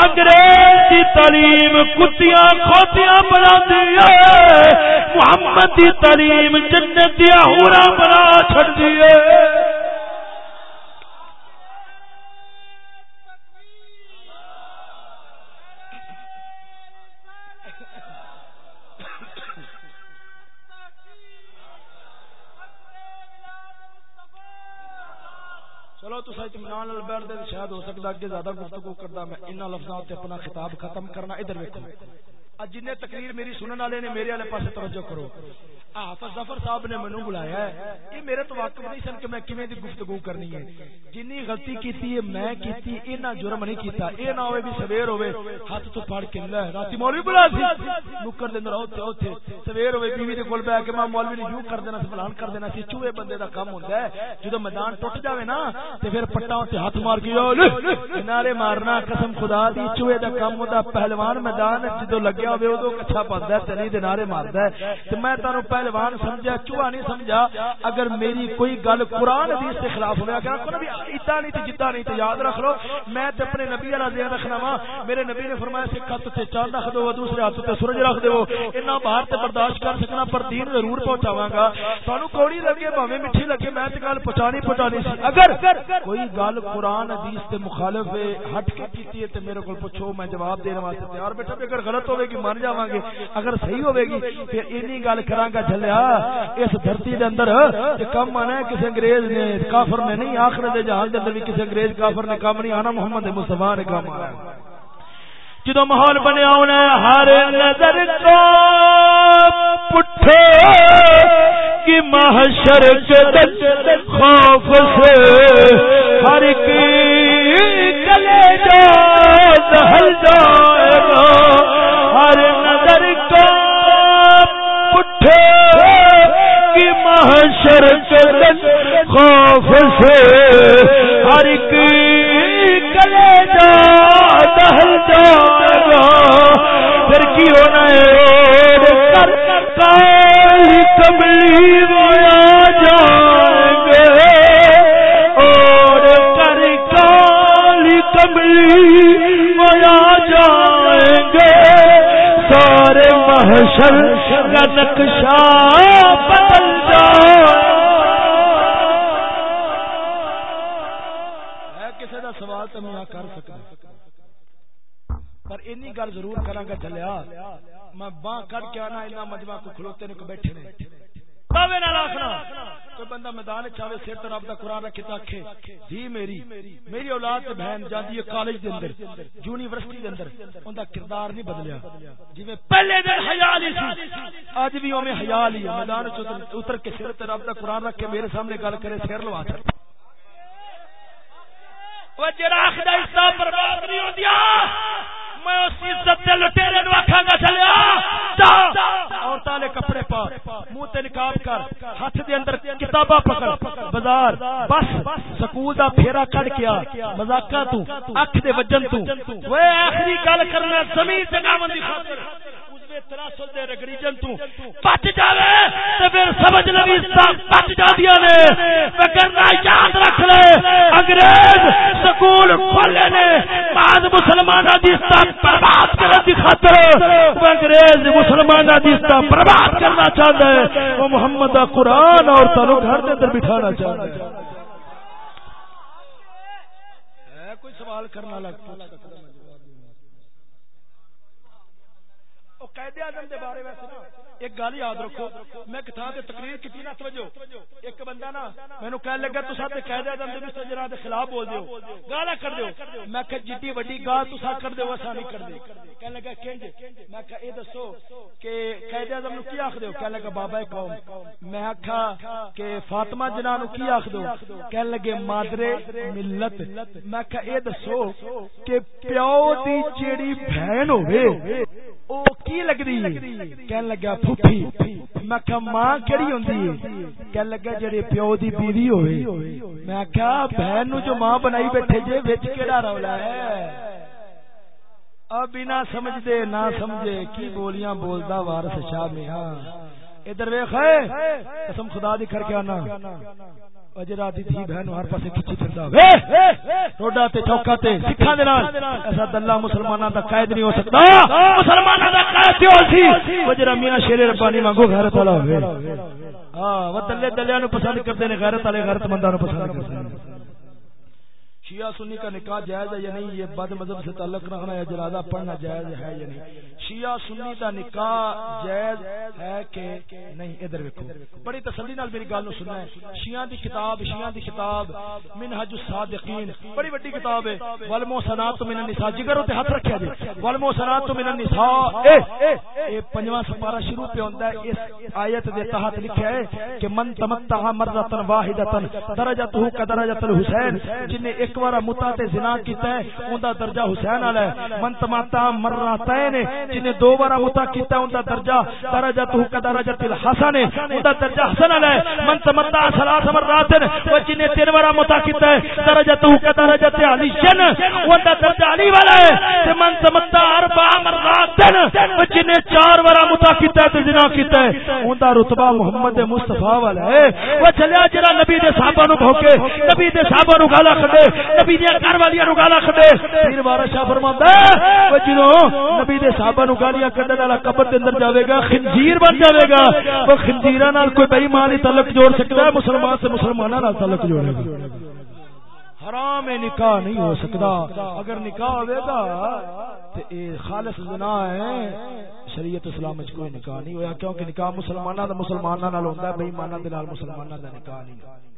انگریز دی تعلیم کتیاں کھوتیاں بنا دیا محمد دی تعلیم جنت دیا ہورا بنا چھڑ اطمینان بیٹھ دے شاید ہو سکتا اگے زیادہ گفتگو کرتا میں ان لفظوں سے اپنا خطاب ختم کرنا، ادھر ویکو جن تقریر میری سنن والے نے میرے والے پاس توجہ کرو۔ حافظ ظفر صاحب نے مینوں بلایا ہے۔ یہ میرے تو واقف نہیں سن کہ میں کیویں دی گفتگو کرنی ہے۔ جنی غلطی کیتی ہے، میں کیتی، اینا جرم نہیں کیتا۔ اے نہ ہوئے بھی سویر ہوئے، ہاتھ تو پھڑ کے لے، راتی مولوی بلا سی۔ نکر دے اندر اوتھے اوتھے۔ سویر ہوئے، بیوی دے کول بیٹھ کے میں مولوی نے یوں کر دینا سی، فلان کر دینا سی۔ چوہے بندے دا کام ہوندا ہے۔ جدوں میدان ٹوٹ جاوے نا، تے پھر پٹا تے ہاتھ مار کے نعرے مارنا، قسم خدا دی، چوہے دا کام ہوندا۔ پہلوان میدان جدوں لگیا ہوئے اودوں کچھا پاندا ہے تنی دے نعرے ماردا ہے۔ تے میں تانوں پہلوان سمجھا، چوہا نہیں سمجھا، اگر میری کوئی گل قرآن حدیث کے خلاف ہوا کہ کو نبی اتا نہیں تے جتا نہیں تے یاد رکھ لو، میں تے اپنے نبی والا ذہن رکھنا وا، میرے نبی نے فرمایا سے خط تے چاند رکھ دو، دوسرے ہاتھ تے سورج رکھ دو، اتنا باہر تے برداشت کر سکنا، پر دین ضرور پہنچاواں گا، تانوں کوڑی لگے، بھاویں میٹھی لگے، میں تے گل پہنچانی پہنچانی سی، اگر کوئی گل قرآن حدیث تے مخالف ہے، ہٹ کے کیتی ہے تے میرے کول پوچھو، میں جواب دینے واسطے تیار بیٹھا، اگر غلط ہوے گی، مان جاواں گے، اگر صحیح ہوے گی، پھر اینی گل کراں گا جھلیا اس دھرتی دے اندر کم آنا ہے کسی انگریز نے کافر نے نہیں آخر دے جہان دے اندر بھی کسی انگریز کافر نے کام نہیں آنا محمد مصطفیٰ نے کام آنا ہے جدو ماحول بنیا ہونا ہے ہر نظر کو پٹھے کی محشر کے خوف سے ہر کی گلے جا دہل محشر کے خوف سے ہر کلے جا دہل جائے گا پھر کی ہونا ہے کر کالی کملی رویا جائیں گے؟ اور کر کالی کملی رویا جائیں گے؟ سارے محشر کا نقشہ بدل اینی گل ضرور کرا گا چلیا میں باں کٹ کے آنا، اینا مجمع کو کھلوتے نے کو بیٹھے نے۔ باوے نہ کوئی بندہ میدان سر رب دا قرآن رکھے جی میری میری اولاد تے بہن جاندی ہے کالج دے اندر، یونیورسٹی دے اندر۔ اوندا کردار نہیں بدلیا۔ جویں پہلے دن حیا سی اج بھی اوویں حیا میدان چ اتر کے سر تے رب دا قرآن رکھ کے میرے سامنے گل کرے، سر لوا چھڑ وہ حصہ برباد نہیں ہوندیا۔ میں اس عزت دے لٹیرے نو آکھاں گا چلیا جا۔ عورتاں نے کپڑے پا، منہ تے نقاب کر ہاتھ دے اندر کتاباں پکڑ، بازار، بس، سکول دا پھیرا کڈ کیا آ مذاقاں تو، اکھ دے وجن تو۔ اوے آخری گل کرنا، زمین تے نامن دی خاطر۔ تراسل دے تو پٹ جاوے تے پھر سمجھ لوی سب پٹ جاندیاں نے۔ وگرنا یاد رکھ لے۔ انگریز سکول کھولے نے۔ بعد مسلماناں دی برباد کرنے دی خاطر انگریز مسلماناں دی برباد کرنا چاہندا ہے۔ وہ محمد دا قرآن اور تانوں گھر دے اندر بٹھانا چاہندا ہے۔ کوئی سوال کرنا لگ پوچھ سکتا قائد اعظم دے بارے ویسے نا ایک گل یاد رکھو، میں ایک تھان تے تقریر کیتی نا، توجہ۔ ایک بندہ نا، مینوں کہن لگا، تساں تے قائد اعظم دے مستر جناب دے خلاف بول دیو۔ گالا کر دیو۔ میں کہ جتنی وڈی گال تساں کر دیو، اساں نہیں کر دے کہن لگا کنج میں کہ اے دسو کہ قائد اعظم نو کی آکھ دیو کہن لگا، بابا قوم میں آکھا کہ فاطمہ جناح نو کی آکھ دو کہن لگے مادر ملت میں کہ اے دسو کہ پیو دی چیڑی بہن ہوے او کی لگدی؟ کہن لگا پھپھی میں کہ ماں کیڑی ہوندی کہن لگا، جڑے پیو دی بیوی ہوئے۔ میں کہا، بہن نو جو ماں بنائی بیٹھے جے، وچ کیڑا رولا ہے؟ اب بنا سمجھ دے نہ سمجھے، کی بولیاں بولدا وارث شاہ میاں؟ ادھر ویکھ، قسم خدا دی کر کے آنا۔ اجرا دی تھی بہن ہر پاسے کھچی پھردا وے روڈا تے چوکا تے سکھاں دے نال ایسا دلہ مسلماناں دا قائد نہیں ہو سکتا مسلماناں دا قائد ہو سی میاں شیر ربانی مانگو غیرت والا ہوے ہاں وہ دلے دلیاں نو پسند کردے نے غیرت والے غیرت منداں نو پسند کردے نے شیعہ سنی کا نکاح جائز ہے یا نہیں؟ یہ بد مذہب سے تعلق رکھنا یا جنازہ پڑھنا جائز ہے یا نہیں؟ شیعہ سنی دا نکاح جائز ہے کہ نہیں؟ ادھر ویکھو۔ بڑی تسلی نال میری گل نو سننا ہے۔ شیعہ دی کتاب، شیعہ دی کتاب، منہج الصادقین۔ بڑی بڑی کتاب ہے۔ والمحسنات من النساء۔ جگر تے ہاتھ رکھیا جی۔ والمحسنات من النساء۔ اے اے پنجواں سپارہ شروع پہ ہوندا ہے۔ اس ایت دے تحت لکھیا ہے کہ من تمتع مرتن واحدتن، درجتہ کدرجۃ الحسین جن نے ایک بار متع تے زنا کیتا ہے اوندا درجہ حسین والا ہے۔ من تمتع مرتين جن نے دو بار متا کیتا ان دا درجہ درجہ تو درجہ الحسن ان دا درجہ حسن والا ہے۔ من تمتا ثلاث مرات و جن نے تین بار متا کیتا ہے درجہ تو درجہ علی جن ان دا درجہ علی والا ہے۔ تے من تمتا اربع مرات و جن نے چار بار متا کیتا ہے، تے زنا کیتا ہے۔ ان دا رتبہ محمد مصطفی والا ہے۔ وہ چلیا جڑا نبی دے صحابہ نو بھوکے، نبی دے صحابہ نو گالا کھڈے۔ نبی دے گھر والیاں نو گالا کھڈے پھر بارش فرماتا ہے وہ جنوں نبی دے صحابہ نو گالیاں کڈن والا قبر دے اندر جاوے گا، خنزیر بن جاوے گا۔ وہ خنزیراں نال کوئی بے ایمان ہی تعلق جوڑ سکتا ہے، مسلمان سے مسلماناں نال تعلق جوڑے گا۔ حرام نکاح نہیں ہو سکتا۔ اگر نکاح ہوے گا، تے اے خالص زنا ہے۔ شریعت اسلام وچ کوئی نکاح نہیں ہویا، کیونکہ نکاح مسلماناں دا مسلماناں نال ہوندا ہے، بے ایماناں دے نال مسلماناں دا نکاح نہیں۔ چلو